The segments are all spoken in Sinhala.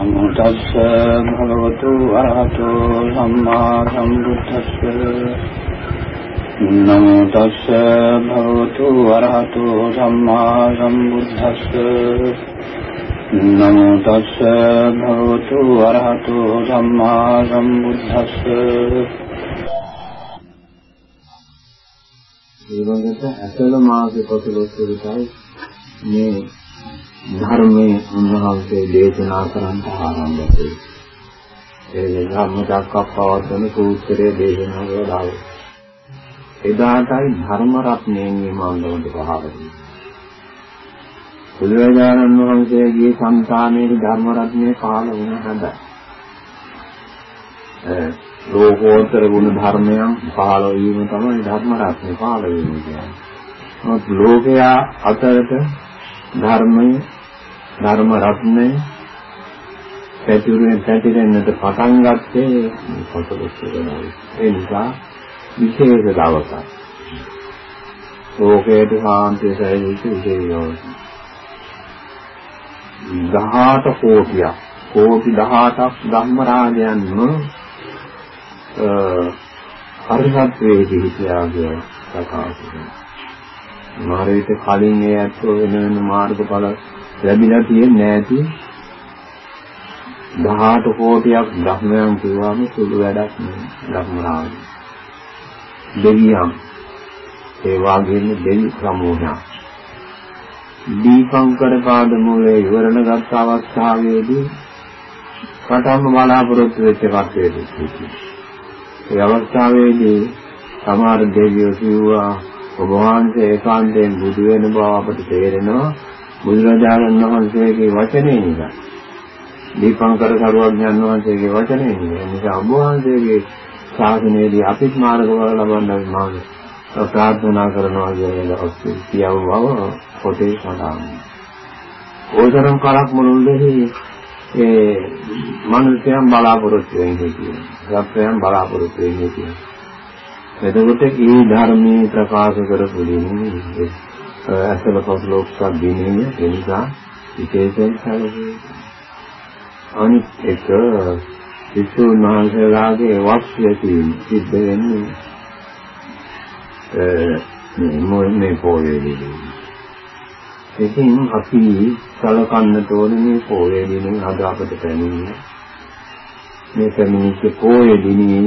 නමෝ තස්ස භගවතු අරහතෝ සම්මා සම්බුද්දස්ස නමෝ තස්ස භගවතු අරහතෝ සම්මා සම්බුද්දස්ස නමෝ තස්ස භගවතු අරහතෝ සම්මා සම්බුද්දස්ස ඊළඟට අසල මාසේ පසළොස්වකයි මේ ධර්මයේ උන්වහන්සේ දේශනා කරන්න ආරම්භ කළේ. ඒ ධර්ම චක්කප්පවත්තන සූත්‍රයේ දේශනා කළා. එදාටයි ධර්ම රත්නයෙන් මේ මණ්ඩලයට පහළ වුණේ. බුදුරජාණන් වහන්සේගේ సంతානයේ ධර්ම රත්නය පහළ වුණ හැබැයි ලෝකෝත්තර ගුණ ධර්මයන් පහළ වීම තමයි ධර්ම රත්නේ පහළ වීම කියන්නේ. නමුත් ලෝකයා අතරට ධර්මයේ ධර්ම රත්නය පැතිරෙන්න පැතිරෙන්නට පටන් ගත්තේ පසලොස් වෙනවා. ඒ නිසා විශේෂ දවසක්. ලෝකයට සාන්තිය සැලසෙච්ච විශේෂ දවසක්. 18 කෝටියක් කෝටි 18ක් ධම්ම රාජයන්ම හරිහත්වේ දිහිතියාගේ ප්‍රකාශ කරනවා. මාරිට කලින් ඒ ඇත්තෝ වෙන වෙන මාර්ගඵල ලැබිලා තියෙන්නේ නැති 18 කෝටියක් ධර්මයන් කියවම සුළු වැඩක් නෙවෙයි ධර්මරාජ. දෙවියන් ඒ වගේම දෙවි සමූහයක්. දීපංකර පාද මූලයේ ඉවරණ ගත් අවස්ථාවේදී පටන්ම බලාපොරොත්තු වෙච්ච කටයුතු ඒ අවස්ථාවේදී සමහර දෙවියෝ කිව්වා ඔබ වහන්සේ ඒකාන්තයෙන් බුදු වෙන බව අපට තේරෙනවා බුදුරජාණන් වහන්සේගේ වචනේ නිසා. දීපංකර සරුවඥන් වහන්සේගේ වචනේ නිසා. නිසා ඔබ වහන්සේගේ ශාසනයේදී අපිත් මාර්ගඵල ලබන්න මාන ප්‍රාර්ථනා කරනවා කියන ඔස්සේ කියවව පොතේ සඳහන්. ඕතරම් කරක් මුළුල්ලේ ඒ මනුස්සයන් බලාපොරොත්තු වෙන්නේ කියන්නේ. සත්‍යයන් බලාපොරොත්තු වෙන්නේ කියන්නේ. එතකොට ඒ ධර්මයේ ප්‍රකාශ කරපු දෙන්නේ අසල පොස්ලෝක්ෂ දිනේ එනිසා විශේෂයෙන් සැලකේ. අනිත් එක විසුණු මහන්සලාගේ වාක්‍යය සිද්ධ වෙන්නේ ඒ මේ පොයේදී. ඉතින් අපි සලකන්න ඕනේ මේ පොයේ දිනේ අද අපට පැමිණෙන මේ පැමිණිච්ච පොයේ දිනේ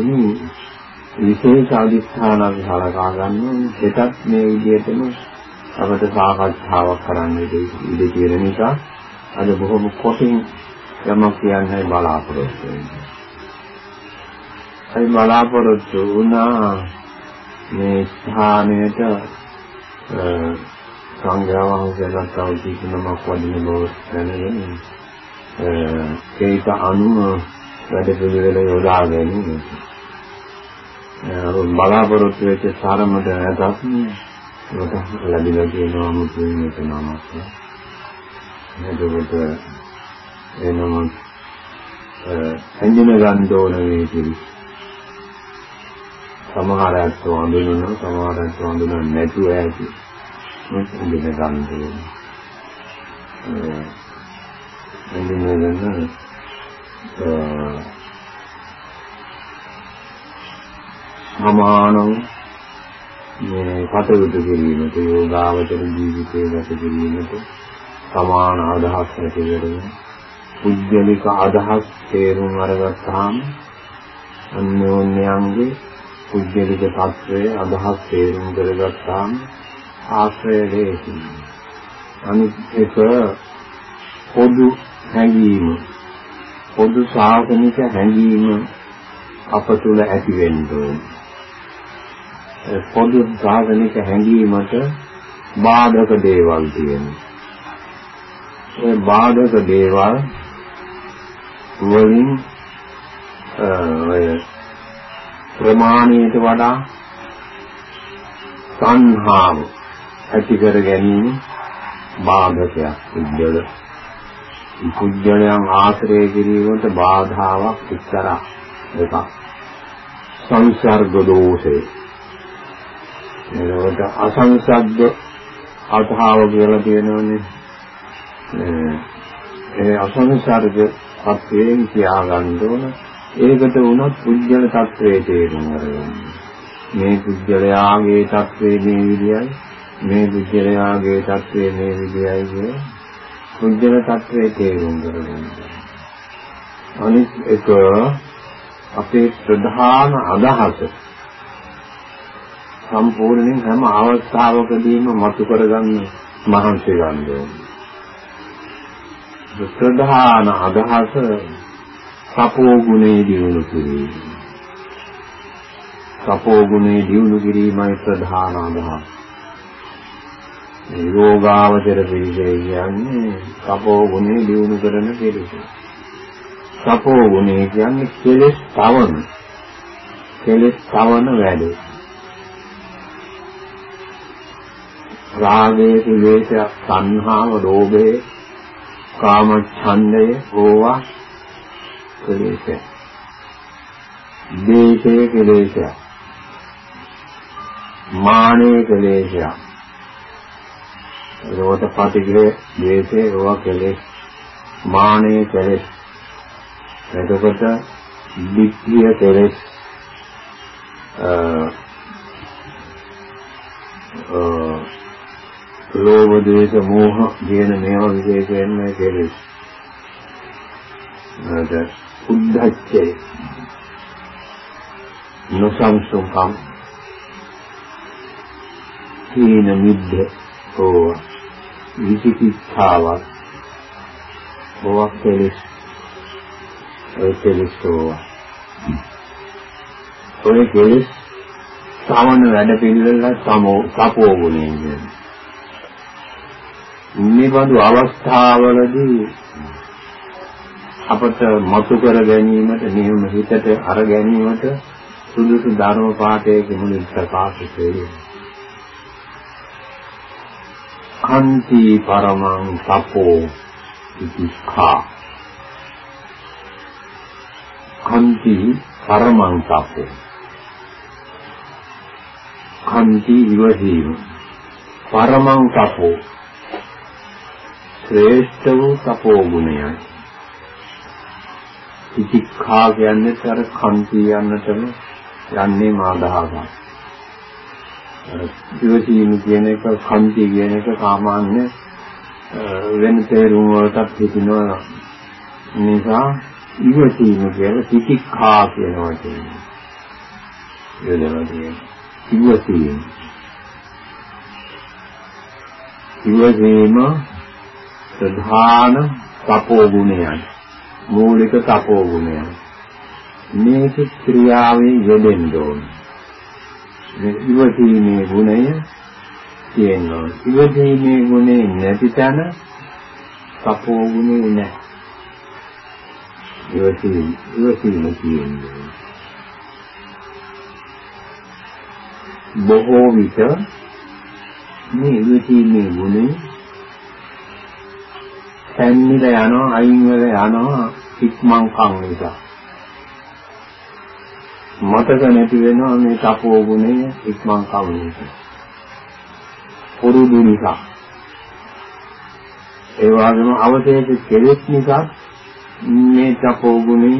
විශේෂ අධිෂ්ඨානක් හලකා ගන්න හෙටත් මේ විදිහටම අපිට සාකච්ඡාවක් කරන්න ඉඩ තියෙන නිසා අද බොහොම කොටින් යමක් කියන්නයි බලාපොරොත්තු වෙන්නේ. ඒ බලාපොරොත්තු වුණා මේ ස්ථානයට සංඝයා වහන්සේලා තව කිසිමක් වදින බව දැනගෙන ඒක අනුව වැඩ පිළිවෙල යොදා ගැනීම බලාපොරොත්තු වෙච්ච සාරමද නැතත් ඒකට ලැබිලා තියෙනවා මුතුන් මේක නමක්. එතකොට එනම සංජන ගන්න ඕන මේ කිරි. සමහර අයත් වඳුනන සමහර අයත් වඳුනන්නේ නැතුව ඇති. මේ සංජන ගන්න ඕන. ඒ සංජන ගන්න සමානව මේ කටයුතු කිරීමට යෝගාවචර ජීවිතයේ ගත කිරීමට සමාන අදහස් ඇති කරගෙන පුද්ගලික අදහස් තේරුම් අරගත්තාම අන්‍යෝන්‍යයන්ගේ පුද්ගලික తත්වයේ අදහස් තේරුම් කරගත්තාම ආශ්‍රය වේසි. අනිත් එක පොදු හැඟීම පොදු ශාසනික හැඟීම අප තුළ ඇති වෙන්න ඕනේ. පොදු සාධනික හැඟීමට බාධක දේවල් තියෙනවා. ඒ බාධක දේවල් වලින් ඔය ප්‍රමාණයට වඩා සංහාව ඇති කර ගැනීම බාධකයක්. උද්දල කුජලයන් ආශ්‍රය කිරීමට බාධාවක් එක්තරා එකක් සංසර්ග දෝෂේ. එතකොට අසංසග්ග අටාව කියලා කියනෝනේ ඒ අසංසාරික තත්වයෙන් තියාගන්න ඕන. ඒකට වුණත් පුජ්‍යල තත්වයේ තේරුම් ගන්න. මේ පුජ්‍යලයාගේ තත්වේ මේ විදියයි මේ පුජ්‍යලයාගේ තත්වේ මේ විදියයි කිය පුජ්‍යල තත්වේ තේරුම් ගන්න. අනිත් එක අපේ ප්‍රධාන අදහස සම්පූර්ණයෙන් හැම අවස්ථාවකදීම මතු කරගන්න මහන්සි ගන්න ඕනේ. ප්‍රධාන අදහස සපෝ ගුණේ දිනු කිරීම. සපෝ ගුණේ දිනු කිරීමයි ප්‍රධාන අදහස. යෝගාවචර පිළිසෙ කියන්නේ සපෝ ගුණේ දිනු කරන පිළිස. සපෝ ගුණේ කියන්නේ කෙලෙස් තවන. කෙලෙස් තවන වැඩ. රාගයේ ක්ලේශය, සංහාව, ලෝභය, කාම ඡන්දය, ඕවා ක්ලේශය. දේශයේ ක්ලේශය. මානේ ක්ලේශය. රෝත පටිඝේ දේශේ ඕවා ක්ලේශ. මානේ ක්ලේශ. එතකොට දිට්ඨිය ක්ලේශ. අ ලෝභ ද්වේෂ මෝහ කියන මේවා විශේෂයෙන්ම කෙලෙස්. නේද? උද්ධච්චය. නොසංසුකම්. හීන මිද්ද ඕ විචිකිච්ඡාව ඕවා කෙලෙස්. ඒ කෙලෙස් ඕවා. ඔය කෙලෙස් සාමාන්‍ය වැඩ පිළිවෙල සමෝ සපෝ ගුණය කියන්නේ. මේ බඳු අවස්ථාවලදී අපට මතු කර ගැනීමට නියම හිතට අර ගැනීමට සුදුසු ධර්ම පාඨයක මුලින් ප්‍රකාශ කෙරේ. කන්ති පරමං තපෝ ඉතිඛා කන්ති පරමං තපෝ කන්ති ඉවසීම. පරමං තපෝ ශ්‍රේෂ්ඨ වූ තපෝ ගුණයයි. ඉතිඛා කියන්නේ අර කන්ති යන්නටම යන්නේ මාදාහක. අර ඉවසීම කියන එක කන්ති කියන එක සාමාන්‍ය වෙන තේරුම් වලටත් හිතිනවා නිසා ඉවසීම කියන්නේ ඉතිඛා කියන වචනේ. යොදලා තියෙනවා. ඉවසීම. ඉවසීම ප්‍රධාන තපෝ ගුණයයි. මූලික තපෝ ගුණයයි. මේක ක්‍රියාවේ යෙදෙන්න ඕන. මේ ඉවසීමේ ගුණය තියෙනවා ඉවසීමේ ගුණේ නැති තැන තපෝ ගුණේ නැහැ. ඉවසීම ඉවසීම කියන්නේ බොහෝ විට මේ ඉවසීමේ ගුණේ පැන්නිලා යනවා අයින් වෙලා යනවා ඉක්මන් කම් නිසා මතක නැති වෙනවා මේ තපෝ ගුණය ඉක්මන් කම් නිසා පුරුදු නිසා. ඒ වගේම අවශේෂ කෙලෙස් නිසා මේ තපෝ ගුණය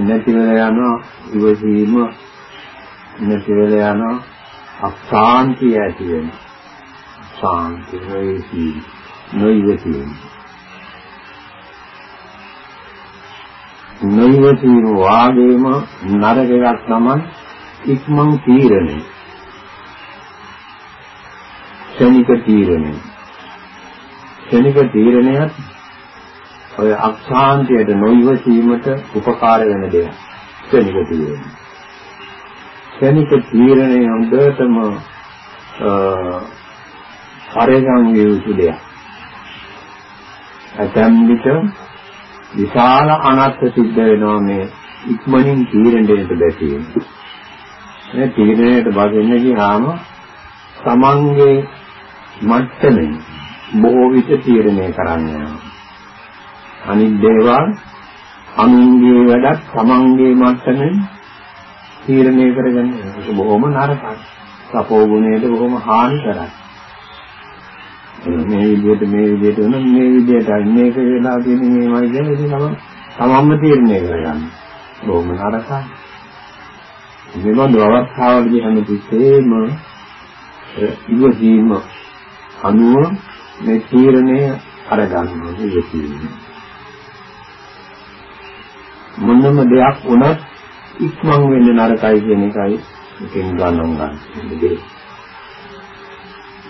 නැති වෙලා යනවා ඉවසීම නැති වෙලා යනවා. අශාන්තිය ඇති වෙනවා. ශාන්තිය වෙයි නොයිවසීම නොයිවසීම වාගේම නරක එකක් තමයි ඉක්මන් තීරණය ක්ෂණික තීරණය ක්ෂණික තීරණයත් ඔය අක්ෂාන්තයට නොයිවසීමට උපකාර වෙන දෙයක්. ක්ෂණික තීරණය. ක්ෂණික තීරණය හොඳටම පරිගම් විය යුතු දෙයක්. ඇතැම් විට විශාල අනර්ථ සිද්ධ වෙනවා මේ ඉක්මනින් තීරණයට බැසීම. මේ තීරණයට බදින්න ගියාම තමන්ගේ මට්ටමින් බොහෝ විට තීරණය කරන්න යනවා. අනිත් දේවල් අනුන්ගේ වැඩක් තමන්ගේ මට්ටමින් තීරණය කරගන්න ඒක බොහොම නරකයි. සපෝ ගුණයට බොහොම හානි කරයි. මේ විදිහට මේ විදිහට වෙන මේ විදිහට මේක වෙලා තියෙන මේමයි කියන ඉතින් තමයි තමන්ම තීරණය කරගන්න. බොහොම නරකයි. මේ බඳු අවස්ථාවලදී හැමතිස්සෙම ඉවසීම අනුව මේ තීරණය අරගන්නවා ඉවසීම. මොනම දෙයක් වුණත් ඉක්මන් වෙන්න නරකයි කියන එකයි එකෙන් ගණන් ගන්න.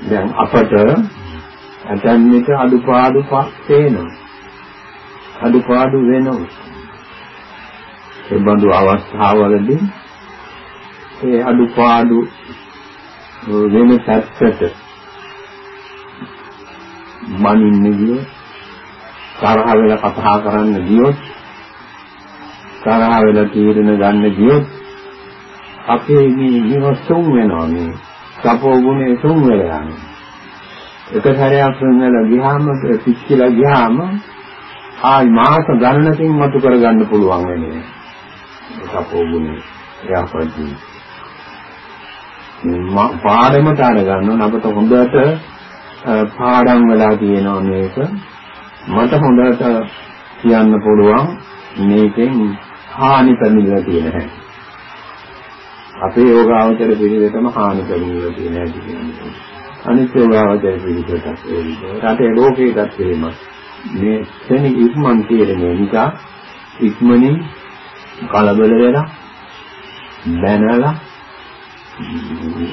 දැන් අපට ඇතැම් විට අඩුපාඩු පස්සේනවා. අඩුපාඩු වෙනවා. ඒ බඳු අවස්ථාවලදී ඒ අඩුපාඩු වෙන පැත්තට මනින්න ගිය තරහ වෙලා කතා කරන්න ගියොත් තරහ වෙලා තීරණ ගන්න ගියොත් අපේ මේ නිවසුම් වෙනවා මේ සපෝ ගුණේ සුම් වෙලා යනවා එක සැරයක් වෙනලා ගියාම පිච්චිලා ගියාම ආයි මාස ගණනකින් මතු කරගන්න පුළුවන් වෙන්නේ. සපෝ ගුණේ එයාපදි. මම පාඩමට අර ගන්නවා අපට හොඳට පාඩම් වෙලා තියෙනවා මේක. මට හොඳට කියන්න පුළුවන් මේකෙන් හානි පැමිණලා තියෙන හැටි. අපේ යෝගාවචර පිළිවෙතම හානි පැමිණලා තියෙන හැටි කියන්නේ. අනිත් යෝගාවචර පිළිවෙතත් ඒ විදිහට. රටේ ලෝකයටත් එහෙම. මේ ශනි ඉක්මන් තීරණය නිසා ඉක්මනින් කලබල වෙලා බැනලා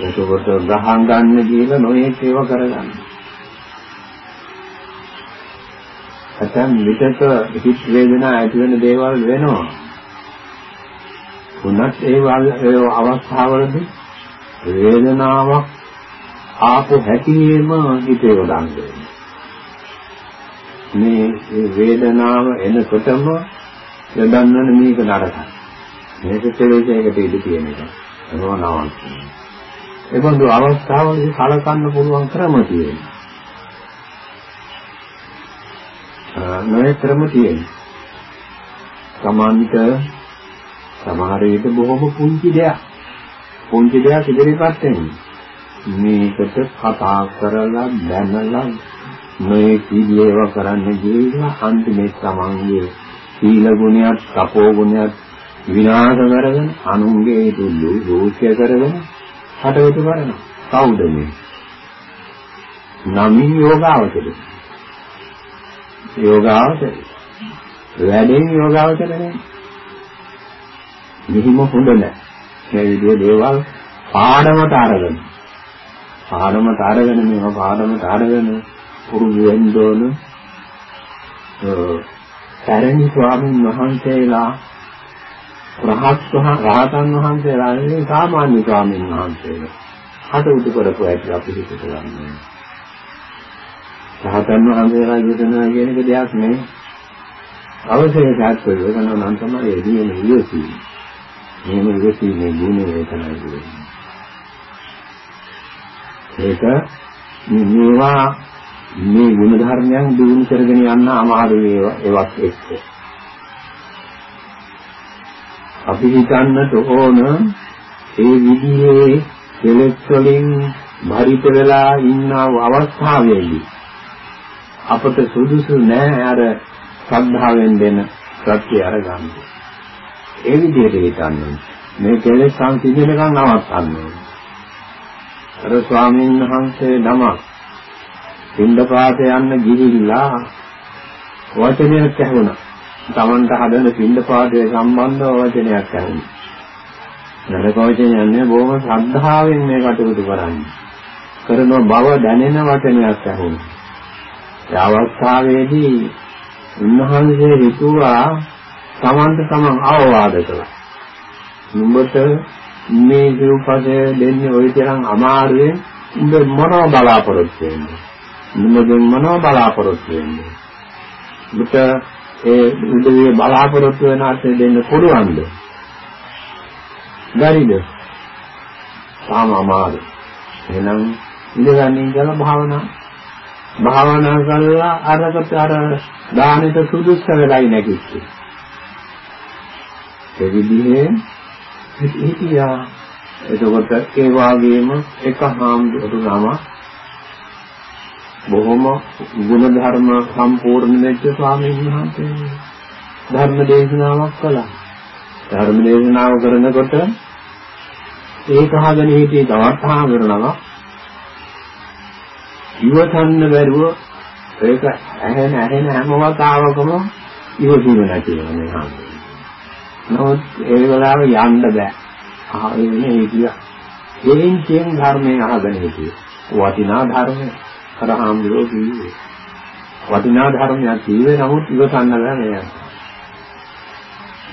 එතකොට ගහන් ගන්න කියලා නොයේ සේව කරගන්න. ඇතැම් විටක හිත වේදනා ඇති වෙන දේවල් වෙනවා. උනත් ඒ අවස්ථාවලදී වේදනාවක් ආපු හැටිම හිතේ වඩන්නේ. මේ වේදනාව එනකොටම යදන්නන මේක නරකයි. මේක කෙලෙසයකට ඉඳ තියෙන එක. ඒක නවන්න. ඒ බඳු අවස්ථාවලදී කලකන්න පුළුවන් ක්‍රම තියෙනවා. නොයේ ක්‍රම තියෙනවා. සමාන්විත සමහර විට බොහොම පුංචි දෙයක්. පුංචි දෙයක් ඉදිරිපත් වෙනවා. මේකට කතා කරලා දැනලා මේ කීයව කරන්න ගියලා අන්තිමේ තමන්ගේ සීල ගුණයක්, තපෝ ගුණයක් විනාශ කරගෙන අනුන්ගේ දුල්ලු දෝෂය කරගෙන හටවතු කරනවා. කවුද මේ? නමින් යෝගාවචර. යෝගාවචර. වැඩෙන් යෝගාවචර නේ. මෙහිම හොඳ නැහැ. මේ විදිහේ දේවල් පාඩමට අරගෙන පාඩමට අරගෙන මේවා පාඩමට අරගෙන පුරුදු වෙන්න ඕන සරණි ස්වාමීන් වහන්සේලා රහත් රහතන් වහන්සේලා නෙවෙයි සාමාන්‍ය ස්වාමීන් වහන්සේලා හටුතු කරපු ඇති අපි හිතට ගන්න. රහතන් වහන්සේලා යොදනවා කියන එක දෙයක් නෙවෙයි. අවශ්‍යතාවක් වෙනවා නම් තමයි එදිනෙම ඉවසීම. මේම ඉවසීමේ ගුණය තමයි කියන්නේ. ඒක මේවා මේ ගුණ ධර්මයන් දිනු කරගෙන යන්න අමාරු ඒවා ඒවත් එක්ක. අපි හිතන්නට ඕන ඒ විදිහේ කෙලෙස් වලින් භරිත වෙලා ඉන්න අවස්ථාවේදී අපට සුදුසු නෑ අර ශ්‍රද්ධාවෙන් දෙන සත්‍ය අරගන්න. ඒ විදිහට හිතන්න මේ කෙලෙස් සංසිඳනකම් නවත්තන්න ඕනේ. අර ස්වාමීන් වහන්සේ නමක් පින්ඩපාත යන්න ගිහිල්ලා වචනයක් ඇහුණා. Tamanට හදන පින්ඩපාතයේ සම්බන්ධව වචනයක් ඇහුණා. නරක වචනයක් නේ බොහොම ශ්‍රද්ධාවෙන් මේ කටයුතු කරන්නේ. කරන බව දැනෙන වචනයක් ඇහුණා. ඒ අවස්ථාවේදී උන්වහන්සේ හිතුවා Tamanට Taman අවවාද කළා. නුඹට මේ සිව්පදය දෙන්නේ ওই තරම් අමාරුවෙන් උඹ මොනව බලාපොරොත්තු වෙන්නේ? නුඹගෙන් මොනව බලාපොරොත්තු වෙන්නේ? උඹට ඒ උදේ බලාපොරොත්තු වෙන අතේ දෙන්න පුළුවන්ද? බැරිද? තාම අමාරු. එහෙනම් ඉඳගන්නේ කියලා භාවනා. භාවනා කරලා අරකට අර දානෙට සුදුස්ස වෙලයි නැගිට්ටේ ඒ විදිහේ හිටියා. එතකොට ඒ වාගේම එක හාමුදුරු නම බොහොම ගුණ ධර්ම සම්පූර්ණ වෙච්ච ස්වාමීන් වහන්සේ ධර්ම දේශනාවක් කළා. ධර්ම දේශනාව කරනකොට ඒක අහගෙන හිටියේ තවත් ආවරණවක්. ඉවසන්න බැරුව ඒක ඇහෙන ඇහෙන හැම වතාවකම ඉවසුන නැති වෙන මේ හාමුදුරුවෝ. නමුත් ඒ වෙලාවේ යන්න බෑ. ආයෙන්නේ ඒ කිය. එයින් කියන ධර්මයේ අහගෙන හිටියේ. වටිනා ධර්මයේ අර හාමුදුරුවෝ කිව්වේ. වටිනා ධර්මයක් කිව්වේ නමුත් ඉවසන්න බෑ මේ.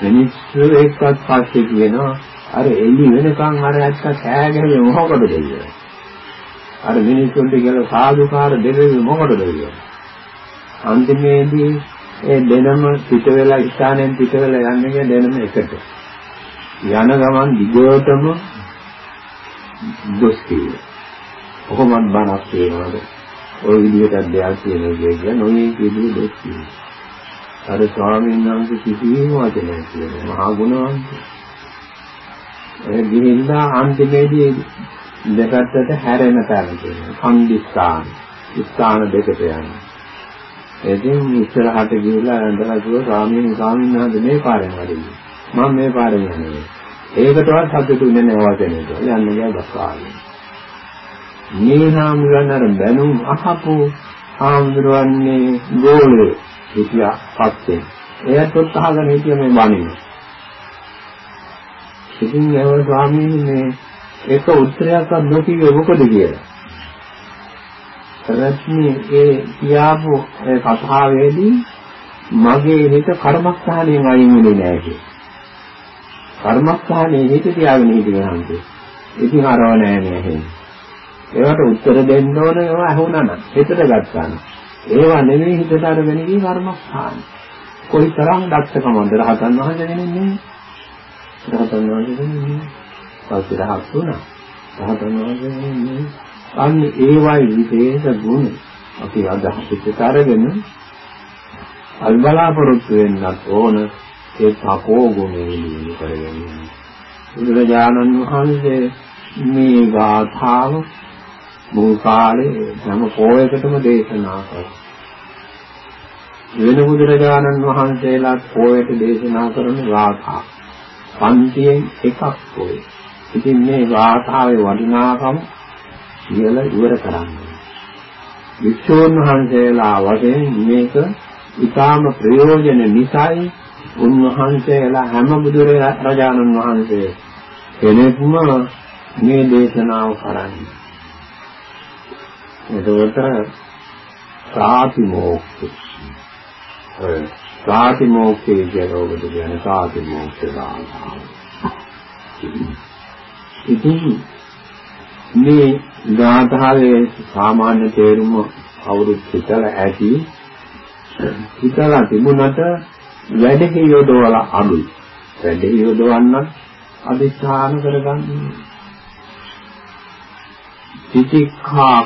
මිනිස්සු එක්කත් පස්සේ කියනවා අර එළි වෙනකන් අර ඇත්ත කෑගෙන මොකටද දෙන්නේ? අර මිනිස්සුන්ට කියලා සාදුකාර දෙන්නේ මොකටද කියන්නේ? අන්තිමේදී ඒ දෙනම පිට වෙලා ස්ථානයෙන් පිට වෙලා යන්නේ දෙනම එකට. යන ගමන් දිගටම දොස් කියනවා. කොහොමද බණක් කියනවද? ওই විදිහට දෙයක් කියන එක නොයේ කිදුවේ දොස් කියනවා. අර ස්වාමීන් වහන්සේ කිසිම වචනයක් කියන්නේ මහා ගුණවන්ත. ඒ ගිහිල්ලා අන්තිමේදී දෙපැත්තට හැරෙන තැන තියෙනවා. කන්දිස්ථාන. ස්ථාන දෙකට යනවා. එදින් ඉස්සරහට ගිහිල්ලා ඇඳලා කිව්වා ස්වාමීන් ස්වාමීන් වහන්සේ මේ පාරෙන් වැඩියි. මම මේ පාරෙන් යන්නේ. ඒකටවත් සතුටු වෙන්නේ නැහැ වචනේට. යන්නේ ගියා බස්සාවේ. මේ හාමුදුරන් අර බැනුම් අහපු හාමුදුරන්නේ ගෝලේ හිටියා පස්සේ. එයාත් උත්සාහගෙන හිටිය මේ බණින. ඉතින් ඒවල ස්වාමීන් මේ එක උත්තරයක්වත් නොකියුවේ මොකද කියලා. රත්නී ඒ කියාපු ඒ කතාවේදී මගේ හිත කර්මස්ථානයෙන් අයින් වෙන්නේ නැහැ කිය. කර්මස්ථානයේ හිත තියාගෙන හිටියහන්සේ. ඉතින් අරව නෑ නේ ඒවට උත්තර දෙන්න ඕන ඒවා අහුණා නම් හිතට ගත්තා නම් ඒවා නෙමෙයි හිතට අරගෙන ගිය කර්මස්ථාන. කොයි තරම් දක්ෂකමද රහතන් වහන්සේ දෙන්නේ රහතන් වහන්සේ දෙන්නේ පස්සේ රහත් වුණා. රහතන් වහන්සේ දෙන්නේ අන්න ඒවයි විශේෂ ගුණ අපි අදහසිත අරගෙන අල්බලාපොරොත්තු වෙන්නත් ඕන ඒ තපෝ ගුණය නිලි කරගෙන බුදුරජාණන් වහන්සේ මේ ගාථාව බොහෝ කාලේ හැම පොයකටම දේශනා කළා. වෙන බුදුරජාණන් වහන්සේලාත් පොයට දේශනා කරන ගාථා. පන්තියෙන් එකක් පොය. ඉතින් මේ ගාථාවේ වටිනාකම කියලා ඉවර කරන්නේ. වික්ෂෝන් වහන්සේලා වශයෙන් මේක ඊටාම ප්‍රයෝජන නිසායි උන්වහන්සේලා හැම බුදුරජාණන් වහන්සේ කෙනෙක්ම මේ දේශනාව කරන්නේ. එතකොට සාතිමෝක්ෂ ඔය සාතිමෝක්ෂය කියන ඔබට කියන්නේ සාතිමෝක්ෂ දාන. ඉතින් මේ ගාථාවේ සාමාන්‍ය තේරුම අවුරුදු හිතලා ඇති. හිතලා තිබුණට වැඩි යොදවල අඩුයි. වැඩි යොදවන්නත් අධිෂ්ඨාන කරගන්න. තිතික්ඛා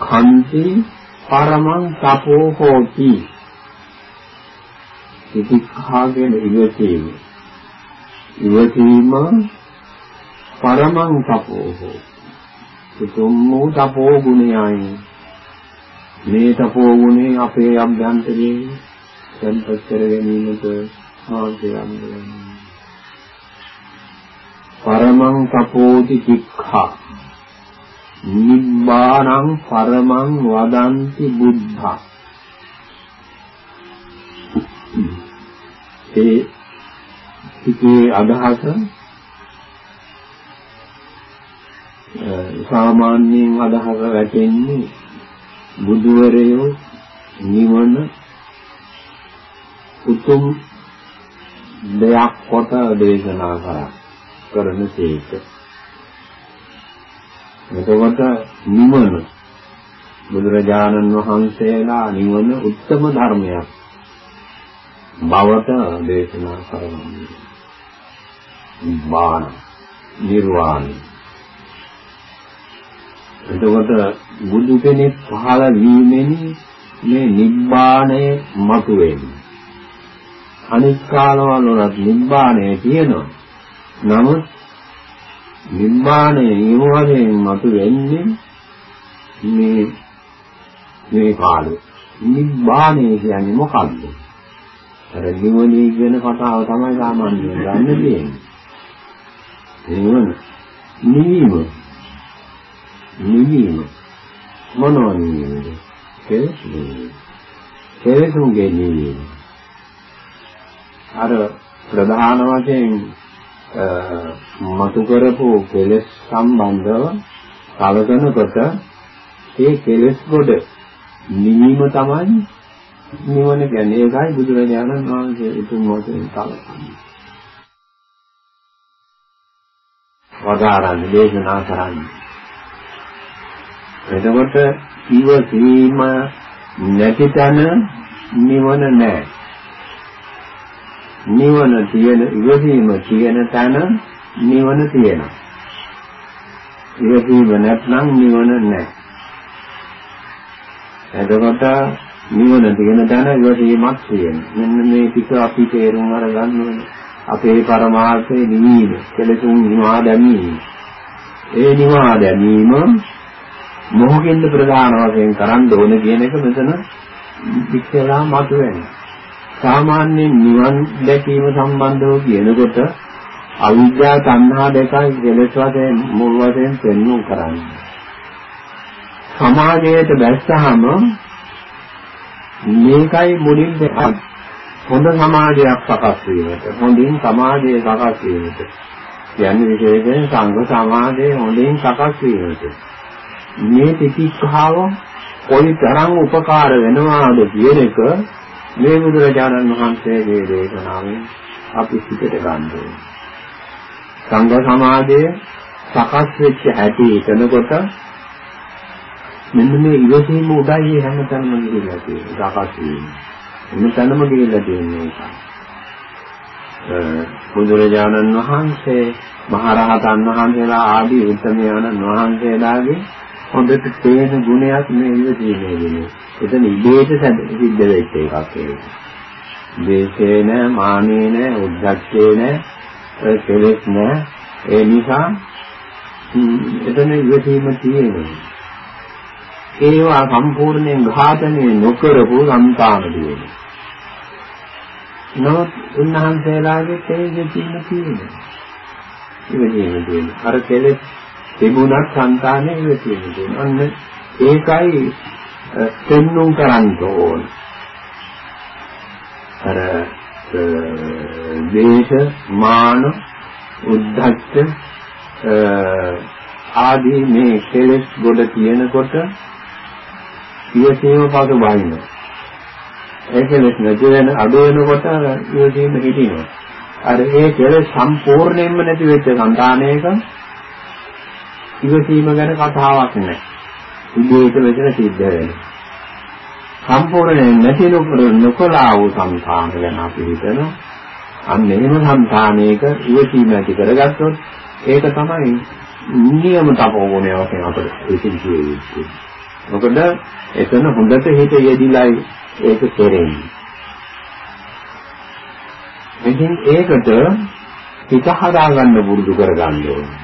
කන්ති පරමං තපෝ හෝති. තිතික්ඛා කියන ඉවසීම ඉවසීම පරමං තපෝ හෝති. උතුම් වූ තපෝ ගුණයයි. මේ තපෝ ගුණේ අපේ අභ්‍යන්තරයේ සම්පත් කර ගැනීමට ආශ්‍රයම් වෙනවා පරමං තපෝති චික්ඛා නිබ්බාණං පරමං වදන්ති බුද්ධා. ඒ ඉතේ අදහස සාමාන්‍යයෙන් අදහස වැටෙන්නේ බුදුවරයෝ නිවන උතුම් දෙයක් කොට දේශනා කරා කරන සේක. එතකොට නිවන බුදුරජාණන් වහන්සේලා නිවන උත්තම ධර්මයක් බවට දේශනා කරනවා. නිබ්බාන නිර්වාණය එතකොට බුදු කෙනෙක් පහළ වීමෙන් මේ නිබ්බාණය මතුවෙන්නේ. අනිත් කාලවල උනත් නිබ්බාණය තියෙනවා. නමුත් නිබ්බාණය නිවෝදයෙන් මතුවෙන්නේ මේ මේ කාලේ. නිබ්බාණය කියන්නේ මොකක්ද? අර නිවනී කියන කතාව තමයි සාමාන්‍යයෙන් ගන්න තියෙන්නේ. නිවන නිවීම නිවීම මොනවා නිවීමද? කෙලෙස් නිවීම. කෙලෙසුන්ගේ නිවීම. අර ප්‍රධාන වශයෙන් මතු කරපු කෙලෙස් සම්බන්ධව කලකනකොට ඒ කෙලෙස් කොට නිවීම තමයි නිවන කියන්නේ ඒකයි බුදුරජාණන් වහන්සේ උතුම් වශයෙන් කලකන්නේ. වදාරන්නේ දේශනා කරන්නේ. එතකොට ඉවසීම නැති තැන නිවන නැහැ. නිවන තියෙන ඉවසීම තියෙන තැන නිවන තියෙනවා. ඉවසීම නැත්නම් නිවන නැහැ. එතකොට නිවන තියෙන තැන ඉවසීමක් තියෙනවා. මෙන්න මේ ටික අපි තේරුම් අරගන්න ඕනේ. අපේ පරමාර්ථය නිවීම, කෙලෙසුන් නිවා දැමීම. ඒ නිවා දැමීම මොහොකින්ද ප්‍රධාන වශයෙන් කරන්න ඕන කියන එක මෙතන ඉස්සෙල්ලා මතුවෙනවා. සාමාන්‍යයෙන් නිවන් දැකීම සම්බන්ධව කියනකොට අවිද්‍යා තණ්හා දෙකයි කෙලෙස් වශයෙන් මුල් වශයෙන් පෙන්වු කරන්නේ. සමාජයට බැස්සහම මේකයි මුලින් දෙකක්. හොඳ සමාජයක් සකස් වීමට, හොඳින් සමාජය සකස් වීමට. කියන්නේ විශේෂයෙන් සංඝ සමාජය හොඳින් සකස් වීමට. මේ තිතික්ඛාව කොයි තරම් උපකාර වෙනවාද කියන එක මේ බුදුරජාණන් වහන්සේගේ දේශනාවෙන් අපි හිතට ගන්න ඕනේ. සංඝ සමාජය සකස් වෙච්ච හැටි එතනකොට මෙන්න මේ ඉවසීම උදයි හැමතැනම ගිහිල්ලා තියෙන්නේ. සකස් වීම. හැමතැනම ගිහිල්ලා තියෙන්නේ ඒක. බුදුරජාණන් වහන්සේ මහරහතන් වහන්සේලා ආදී උත්තමයන්න් වහන්සේලාගේ හොඳට තේන ගුණයක් මේ ඉවසීමේදී. එතන ඉබේට සිද්ධ වෙච්ච එකක් ඒක. දේශේ නැ, මානේ නැ, උද්ධච්චේ නැ, කෙලෙස් නැ. ඒ නිසා එතන ඉවසීම තියෙනවා. ඒවා සම්පූර්ණයෙන් ඝාතනය නොකරපු සංතාන දියුණු. නමුත් උන්වහන්සේලාගේ තේජ තියෙන තියෙනවා. ඉවසීම තියෙනවා. අර කෙලෙස් තිබුණත් సంతානෙ ඉවසීම කියන. අන්න ඒකයි පෙන්눔 කරන්න ඕන. අර දේශ මාන උද්ධච්ච ආදී මේ කෙලෙස් ගොඩ තියෙනකොට ඉවසීම පාද වයින්නවා. ඒ කෙලෙස් නැති වෙන අඩු වෙනකොට ඉවසීම හිටිනවා. අර ඒ කෙලෙස් සම්පූර්ණයෙන්ම නැති වෙච්ච සංතානයක ඉවසීම ගැන කතාවක් නැහැ. ඉබේට මෙතන සිද්ධ වෙනවා. සම්පූර්ණයෙන් නැති නොකලා වූ සංතාන ගැන අපි හිතනවා. අන්න එහෙම සංතානයක ඉවසීම ඇති කරගත්තොත් ඒක තමයි නියම තපෝගුණය වශයෙන් අපිට ඉතිරි කියෙන්නේ. මොකද එතන හොඳට හිත යෙදිලායි ඒක කෙරෙන්නේ. ඉතින් ඒකට හිත හදාගන්න පුරුදු කරගන්න ඕනේ.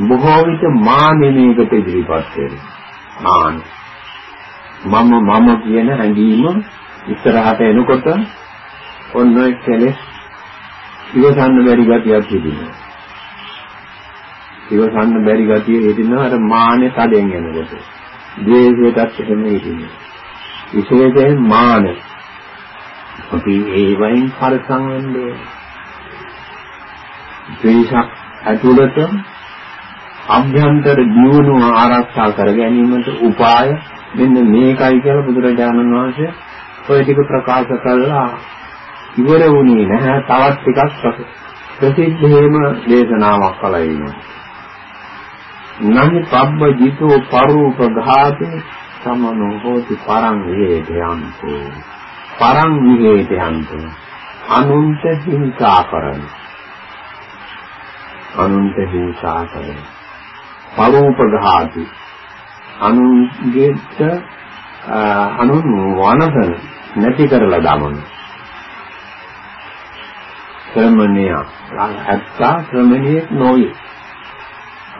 බොහෝ විට මානෙමයකට ඉදිරිපත් වෙනවා. මාන. මම මම කියන හැඟීම ඉස්සරහට එනකොට ඔන්න ඔය කෙලෙස් ඉවසන්න බැරි ගතියක් තිබෙනවා. ඉවසන්න බැරි ගතිය හිටිනවා අර මානේ තදෙන් එනකොට. ද්වේෂයටත් එහෙම හිටිනවා. විශේෂයෙන් මාන. අපි ඒ වයින් පරිසං වෙන්නේ. ද්වේෂක් ඇතුළත අභ්‍යන්තර දියුණුව ආරක්ෂා කර ගැනීමට උපාය මෙන්න මේකයි කියලා බුදුරජාණන් වහන්සේ ඔය ටික ප්‍රකාශ කළා. ඉවර වුණේ නැහැ. තවත් ටිකක් ප්‍රසිද්ධේම දේශනාවක් කළා ඉන්නවා නහි පබ්බ ජිතෝ පරූප ඝාතේ සමනෝ හෝති පරං වේදයන්තෝ පරං විහෙදයන්තෝ අනුන්ත හිංසා කරන. අනුන්ත හිංසා කරන. පරූප ඝාති අනුන්ගේට අනුන් වනසන නැති කරලා දාමන ශ්‍රමණිය ඇත්තා ශ්‍රමණියෙක් නොවේ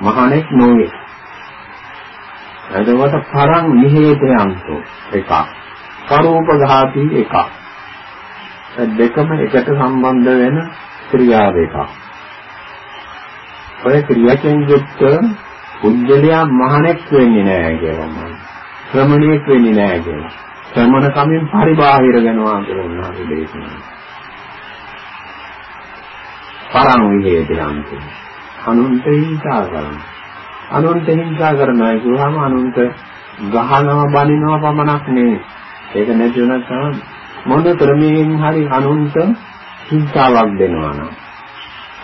මහණෙක් නොවේ එතකොට පරං නිහේතයන්තෝ එකක්. පරූප ඝාති එකක්. දෙකම එකට සම්බන්ධ වෙන ක්‍රියා දෙකක්. ඔය ක්‍රියාවෙන් යුක්ත පුද්ගලයා මහණෙක් වෙන්නේ නැහැ කියලා මම. ශ්‍රමණයෙක් වෙන්නේ නැහැ කියලා. ශ්‍රමණ කමින් පරිබාහිර වෙනවා කියලා උන්වහන්සේ දේශනා. පරං විහෙදයන්ති. අනුන්ට හිංසා කරනවා. අනුන්ට හිංසා කරනවා කියුවාම අනුන්ට ගහනවා බනිනවා පමණක් නෙවෙයි. ඒක නැති වුණත් තමයි මොන ක්‍රමයෙන් හරි අනුන්ට හිංසාවක් දෙනවා නම්.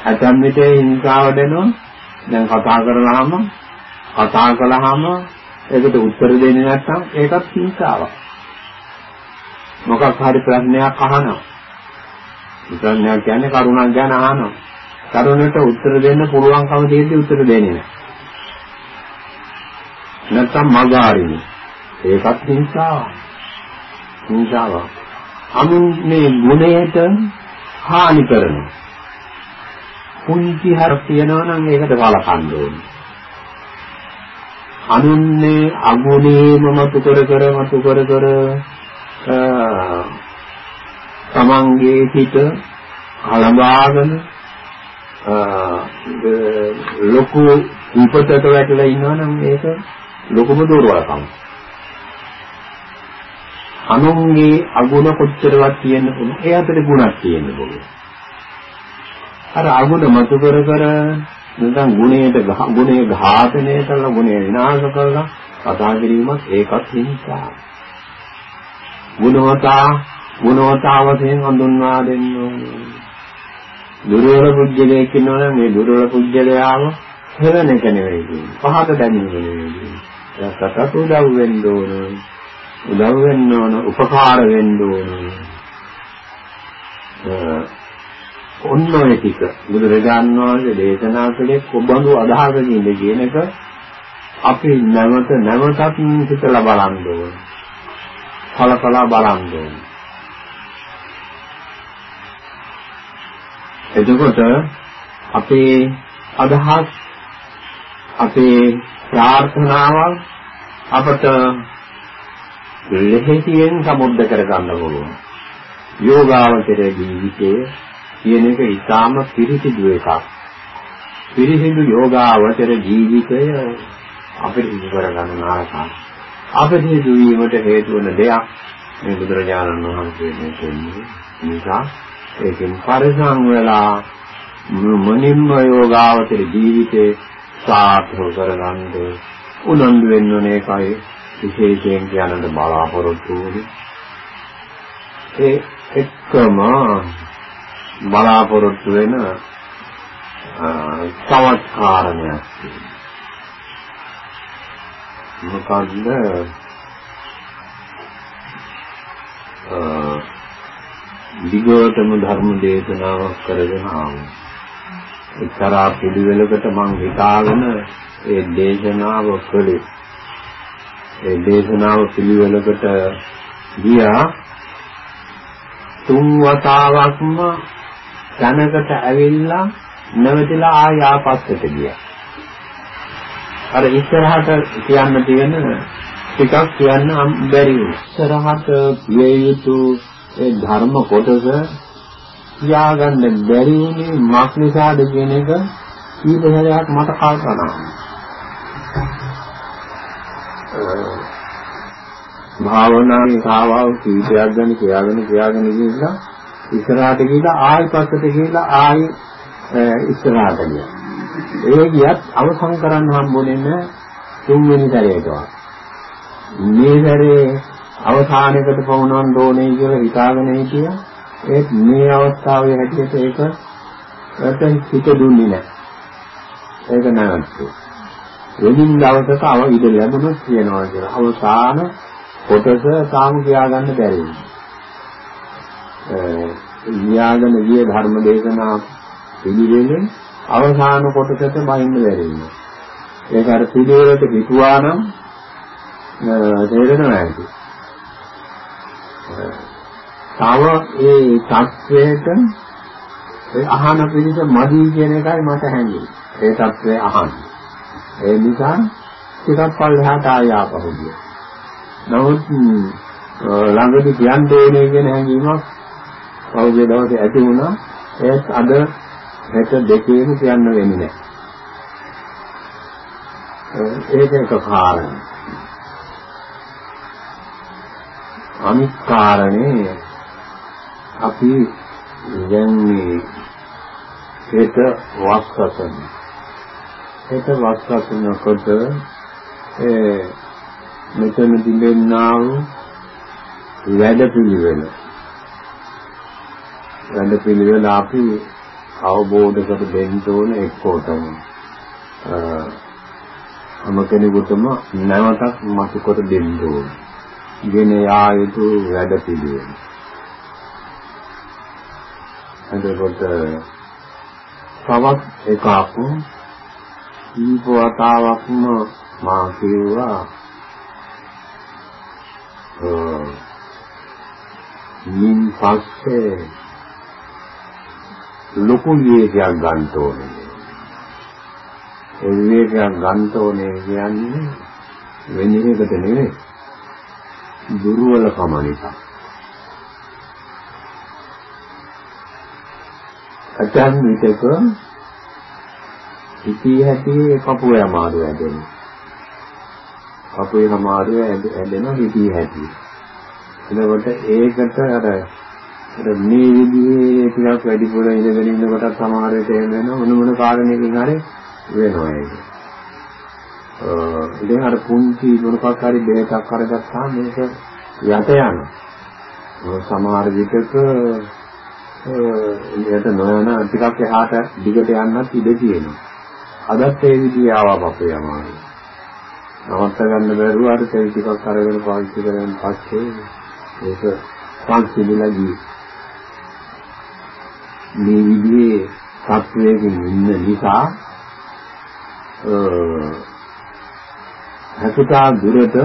ඇතම් විට හිංසාව දෙනවා. දැන් කතා කරලාම කතා කළාම ඒකට උත්තර දෙන්නේ නැත්නම් ඒකත් හිංසාවක්. මොකක් හරි ප්‍රශ්නයක් අහනවා. ප්‍රශ්නයක් කියන්නේ කරුණක් ගැන අහනවා. කරුණට උත්තර දෙන්න පුළුවන්කම තියෙද්දි උත්තර දෙන්නේ නැහැ. නැත්නම් මගාරිනි. ඒකත් හිංසාවක්. හිංසාවක්. අනුන්නේ ගුණයට හානි කරනවා. පුංචි හර තියනවා නම් ඒකට වළකන්න ඕනේ. අනුන්නේ අගුණේම මතු කර කර මතු කර කර තමන්ගේ හිත කලඹාගෙන ලොකු විපතට වැටලා ඉන්නවනම් ඒක ලොකුම දුර්වලකම. අනුන්ගේ අගුණ කොච්චරවත් තියෙන්න පුළුවන්. ඒ අතර ගුණක් තියෙන්න පුළුවන්. අර අගුණ මතු කර කර නැත්නම් ගුණයට ගුණේ ඝාතනය කරලා ගුණේ විනාශ කරලා කතා කිරීමත් ඒකත් හිංසා. ගුණවතා ගුණවතා වශයෙන් හඳුන්වා දෙන්න ඕනේ. දුර්වල පුජ්‍යලයක් ඉන්නවනම් මේ දුර්වල පුජ්‍යලයාව හේවන එක නෙවෙයි කියන්නේ. පහත දැනීම නෙවෙයි. සතට උදව් වෙන්න ඕන. උදව් වෙන්න ඕන, උපකාර වෙන්න ඕන. ඔන්න ඔය ටික බුදුරජාණන් වහන්සේ දේශනා කළේ කොබඳු අදහසකින්ද කියන එක අපි නැවත නැවතත් හිතලා බලන්න ඕන. කලකලා බලන්න ඕන. එතකොට අපේ අදහස් අපේ ප්‍රාර්ථනාවල් අපට ලෙහෙසියෙන් සමුද්ද කරගන්න පුළුවන්. යෝගාවචර ජීවිතයේ කියන එක ඊටාම පිරිසිදු එකක්. පිරිසිදු යෝගාවචර ජීවිතය අපිට ඉදි කරගන්න නාරකයි. අපිට සිදු වීමට හේතු වන දෙයක් මේ බුදුරජාණන් වහන්සේ මේ කියන්නේ. නිසා ඒකෙන් පරිසං වෙලා මොනින්ම යෝගාවචර ජීවිතේ සාර්ථක කරගන්න උනන්දු වෙන්න ඕනේ ඒකයි විශේෂයෙන් කියන්න බලාපොරොත්තු වෙන්නේ. ඒ එක්කම බලාපොරොත්තු වෙන තවත් කාරණයක් මොකද්ද දිගටම ධර්ම දේශනාවක් කරගෙන ආවා. එක්තරා පිළිවෙලකට මං හිතාගෙන ඒ දේශනාව කළේ. ඒ දේශනාව පිළිවෙලකට ගියා තුන් වතාවක්ම තැනකට ඇවිල්ලා නැවතිලා ආය ආපස්සට ගියා. අර ඉස්සරහට කියන්න තියෙන ටිකක් කියන්න බැරි වුණා. ඉස්සරහට කිය යුතු ඒ ධර්ම කොටස කියාගන්න බැරි වුණේ මක් නිසාද කියන එක කීප හැරයක් මට කල්පනා භාවනාවේ කාවාව කීපයක් ගැන කියාගෙන කියාගෙන ගිහිල්ලා ඉස්සරහට ගිහිල්ලා ආයි පස්සට ගිහිල්ලා ආයි ඉස්සරහට ගියා. ඒ ගියත් අවසන් කරන්න හම්බුනේ නැහැ තුන්වෙනි සැරේටවත්. මේ සැරේ අවසානයකට පවුනවන්න ඕනේ කියලා හිතාගෙන හිටියා. ඒත් මේ අවස්ථාවේ හැටියට ඒක රට හිත දුන්නේ නැහැ. ඒක නැවතුනේ. වෙනින් දවසක අව ඉඳ ලැබුණොත් කියනවා කියලා. අවසාන කොටස තාම කියාගන්න බැරි වුණා. න්‍යාගන ගිය ධර්ම දේශනා පිළිවෙලෙන් අවසාන කොටසට බහින්න බැරිනේ. ඒක අර පිළිවෙලට හිතුවා නම් තේරෙනවා ඇති. තව ඒ தත්වයට ඒ අහන පිළිස මදි කියන එකයි මට හැංගෙන්නේ. ඒ தත්වය අහන්න. ඒ නිසා ටිකක් පල්ලහාට ආය ආපහු ගියා. නමුත් ළඟදී කියන්න ඕනේ කියන හැඟීමක් පහුගිය දවසේ ඇති වුණා. ඒත් අද හෙට දෙකේම කියන්න වෙන්නේ නැහැ. ඒක එක කාරණා. අනිත් කාරණේ අපි දැන් මේ හෙට වස්කසන හෙට වස්කසනකොට ඒ මෙතන තිබෙනා වූ වැඩ පිළිවෙල වැඩ පිළිවෙල අපි අවබෝධ කර දෙන්න ඕන එක්කෝටම හැම කෙනෙකුටම නැවතත් මතු කර දෙන්න ඕන. ගෙන යා යුතු වැඩ පිළිවෙල. එතකොට තවත් එකක් කීප වතාවක්ම මා කියුවා මින් පස්සේ ලොකු විවේකයක් ගන්න ඕනේ. ඒ විවේකයක් ගන්න ඕනේ කියන්නේ වෙන එකකට නෙවෙයි. දුර්වලකම නිසා. ඇතන් විටක ඉති හැටි කපුවේ අමාරු ඇදෙන. කපුවේ අමාරු ඇදෙන ඉති හැටි. එතකොට ඒකට අර අර මේ විදිහේ ටිකක් වැඩිපුර ඉඳගෙන ඉන්නකොට සමහර වෙලට එහෙම වෙනවා මොන මොන කාරණයකින් හරි වෙනවා ඒක. ඉතින් අර පුංචි මොනකක් හරි බෙහෙතක් අරගත්තාම මේක යට යනවා. සමහර විටක යට නොයන ටිකක් එහාට දිගට යන්නත් ඉඩ තියෙනවා. අදත් ඒ විදිහ ආවා අපේ අමාරු. නවත්ත ගන්න බැරුව අර තේ ටිකක් අරගෙන පාවිච්චි කරගෙන පස්සේ ඒක සංසිඳිලා ගියේ. මේ විදිහේ සත්වයෙන් ඉන්න නිසා හසුතා දුරට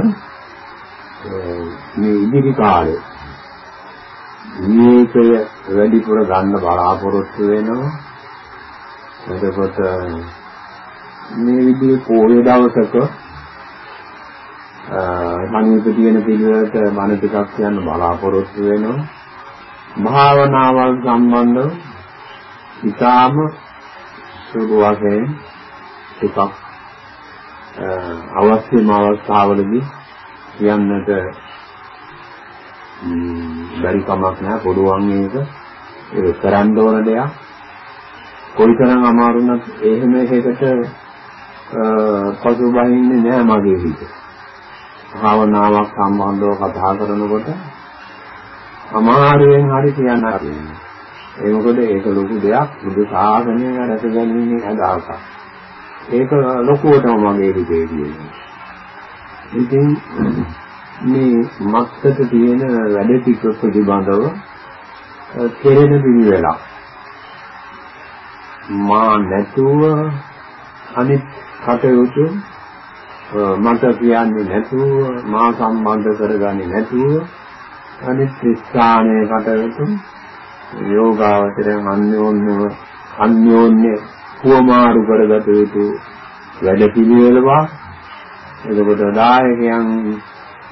මේ ඉදිරි කාලේ විවේකය වැඩිපුර ගන්න බලාපොරොත්තු වෙනවා. එතකොට මේ විදිහේ පොයේ දවසක සමීප තියෙන පිළිවෙලට මන ටිකක් කියන්න බලාපොරොත්තු වෙනවා. භාවනාවල් සම්බන්ධව ඉතාම සුළු වශයෙන් ටිකක් අවශ්‍යම අවස්ථාවලදී කියන්නට බැරි කමක් නැහැ පොඩුවන් මේක ඒක කරන්න ඕන දෙයක්. කොයිතරම් අමාරු නම් එහෙම එකකට පසුබහින්නේ නැහැ මගේ හිත. භාවනාවක් සම්බන්ධව කතා කරනකොට අමාරුවෙන් හරි කියන්න හරින්නේ ඒ මොකද ඒක ලොකු දෙයක් බුදු සාසනය රැක ගැනීමේ අදහසක් ඒක ලොකුවටම මගේ හිතේ තියෙනවා. ඉතින් මේ මත්තට තියෙන වැඩ ටික පිළිබඳව කෙරෙන පිළිවෙලක්. මා නැතුව අනිත් කටයුතු මට කියන්නේ නැතුව මා සම්බන්ධ කරගන්නේ නැතුව අනිත් ස්ථානයේ කටයුතු යෝගාවචරයන් අන්‍යෝන්‍යව අන්‍යෝන්‍ය හුවමාරු කරගත යුතු වැඩ පිළිවෙලවා. එතකොට දායකයන්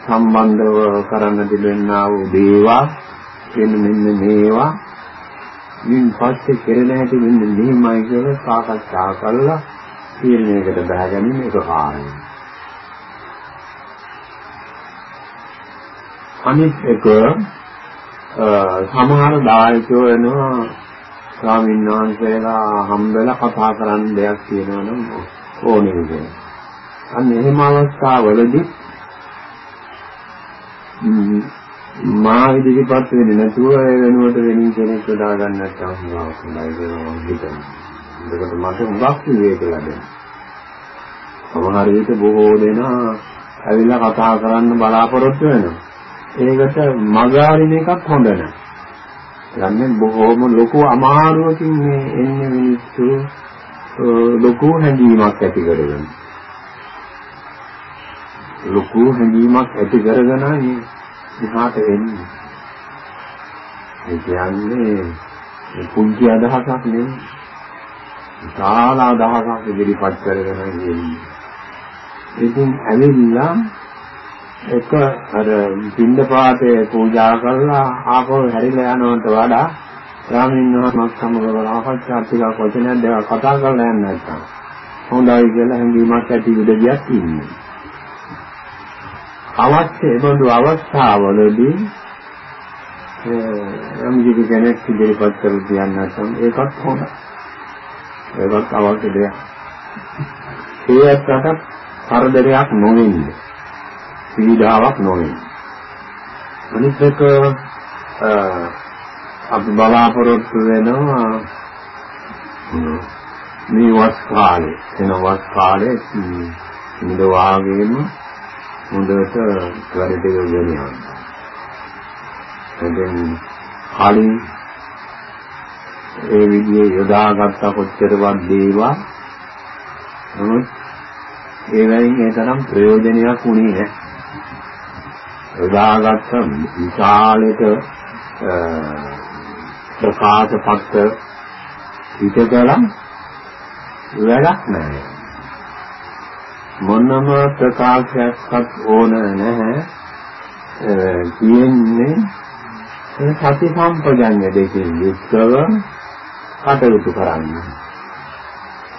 සම්බන්ධව කරන්න තිබෙනා වූ දේවා කියන මෙන්න මේවා. මින් පස්සේ කෙරෙන හැටි මෙන්න මෙහිමයි කියලා සාකච්ඡා කරලා තීරණයකට බහගැනීම එක කාරණයක්. අනිත් එක සමහර දායකයෝ වෙනවා ස්වාමීන් වහන්සේලා හම්බෙලා කතා කරන්න දෙයක් තියෙනවා නම් ඕනේ කියලා. අන්න එහෙම අවස්ථාවලදී මා ඉදිරිපත් වෙන්නේ නැතුව ඒ වෙනුවට වෙනින් කෙනෙක් යොදා ගන්න නැත්නම් හොඳයි කියලා මම හිතනවා. ඒකට මට හුඟක් විවේක ලැබෙනවා. සමහර විට බොහෝ දෙනා ඇවිල්ලා කතා කරන්න බලාපොරොත්තු වෙනවා. ඒකට මගාරින එකක් හොඳ නැහැ. යන්නේ බොහොම ලොකු අමාරුවකින් මේ එන්නේ මිනිස්සු ලොකු හැඟීමක් ඇති කරගෙන. ලොකු හැඟීමක් ඇති කරගෙන ඉහාට එන්නේ. ඒ කියන්නේ පුංචි අදහසක් නෙවෙයි විශාල අදහසක් ඉදිරිපත් කරගෙන එන්නේ. ඉතින් ඇවිල්ලා එක අර පින්ඳ පාතේ පූජා කරලා ආපහු හැරිලා යනවට වඩා ස්වාමීන් වහන්සේත් සමග ආපස්සට ටිකක් වචනයක් දෙකක් කතා කරලා යන්න නැත්නම් හොඳයි කියලා හැඟීමක් ඇති විදිහක් ඉන්නේ. අවශ්‍ය බඳු අවස්ථාවලදී යම් කිසි කෙනෙක් ඉදිරිපත් කර කියන්න නැත්නම් ඒකත් හොඳයි. ඒකත් අවශ්‍ය දෙයක්. ඒකට කරදරයක් නොවෙන්නේ. පීඩාවක් නොවෙන්නේ. අනිත් එක අපි බලාපොරොත්තු වෙනවා මේ වස් කාලේ එන වස් කාලේ මුද වාගේම මුදට වැඩ ටික ගෙනියන්න. එතෙන් කලින් ඒ විදිහේ යොදාගත්ත කොච්චරවත් දේවා නමුත් ඒ වයින් ඒ තරම් ප්‍රයෝජනයක් උනේ නැහැ. යොදාගත්ත විශාලක ප්‍රකාශ පත්‍ර පිටකලම් වැඩක් නැහැ. මොනම ප්‍රකාශයක්වත් ඕන නැහැ. කියන්නේ සති සම්පජඤ්ඤ දෙකෙන් යුක්තව කටයුතු කරන්න.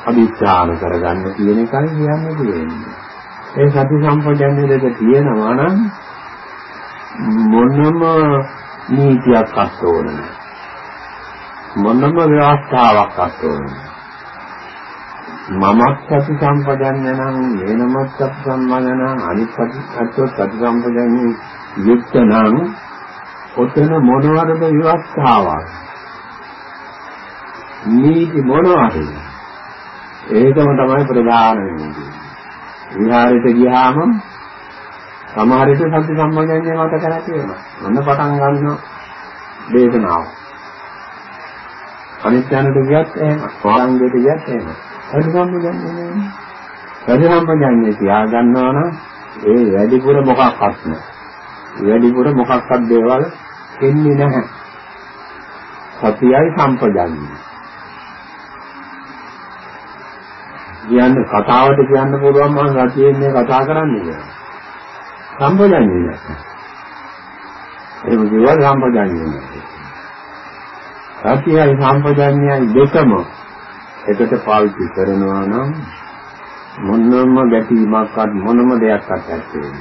අභිඥාන කරගන්න කියන එකයි කියන්න තියෙන්නේ. ඒ සති සම්පජඤ්ඤ දෙක තියෙනවා නම් මොනම නීතියක් අත්ෝන නැහැ. මොනම ව්‍යවස්ථාවක් අත්ෝන මමත් සති සම්පජඤ්ඤ නම් වෙනමත් සති සම්පජඤ්ඤ නම් අනිත් සති සති සම්පජඤ්ඤ යුක්ත නම් ඔතන මොනවද ව්‍යවස්ථාවක්? නීති මොනවද? ඒකම තමයි ප්‍රධාන වෙන්නේ විහාරයට ගියාම සමහර විට සති සම්පජඤ්ඤය මත කරලා තියෙනවා. මොන පටන් ගන්නවා දේශනාව අනිත් යනට ගියත් එහෙම ස්වරංගයට ගියත් එහෙම. සති සම්පජඤ්ඤය සති සම්පජඤ්ඤය තියා ගන්නවා නම් ඒ වැඩිපුර මොකක්වත් නැහැ වැඩිපුර මොකක්වත් දේවල් එන්නේ නැහැ. සතියයි සම්පජන්න්නේ. කියන්නේ කතාවට කියන්න පුළුවන් මම සතියෙන් මේ කතා කරන්නේ කියලා. සම්පජන්න්නේ නැහැ. ඒක කිව්වා සම්පජන්න්නේ නැහැ. සතියයි සම්පජන්යයි දෙකම එකට පාවිච්චි කරනවා නම් මොනම ගැටීමක්වත් මොනම දෙයක්වත් නැත්තේ.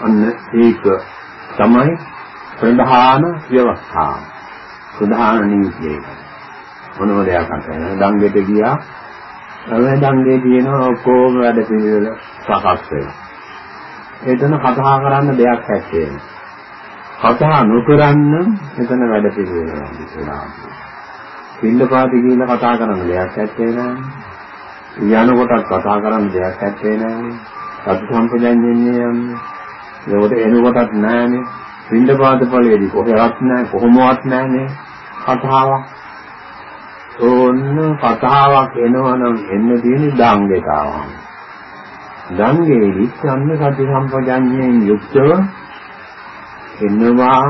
අන්න ඒක තමයි ප්‍රධාන ව්‍යවස්ථාව. ප්‍රධාන නීතිය. මොනම දෙයක් නැහැ. දංගෙට ගියා. ඒ දංගේ තියෙන ඔක්කොම වැඩ පිළිවෙල සකස් වෙනවා. එතන කතා කරන්න දෙයක් නැත්තේ. කතා නොකරන්න එතන වැඩ පිළිවෙල වෙනවා. පින්නපාති කියලා කතා කරන්න දෙයක් නැත්තේ නෑ. යනකොටත් කතා කරන්න දෙයක් නැත්තේ නෑ. සති සම්පජන්න්නේ යන්නේ. ඒකට එනකොටත් නෑනේ. පින්ඩපාත ඵලයේදී කොහෙවත් නෑ කොහොමවත් නෑනේ කතාවක්. ඕන්න කතාවක් එනවනම් එන්න තියෙන්නේ දංගෙට ආවම. දංගේදී යන්න සති සම්පජඤ්ඤයෙන් යුක්තව එනවා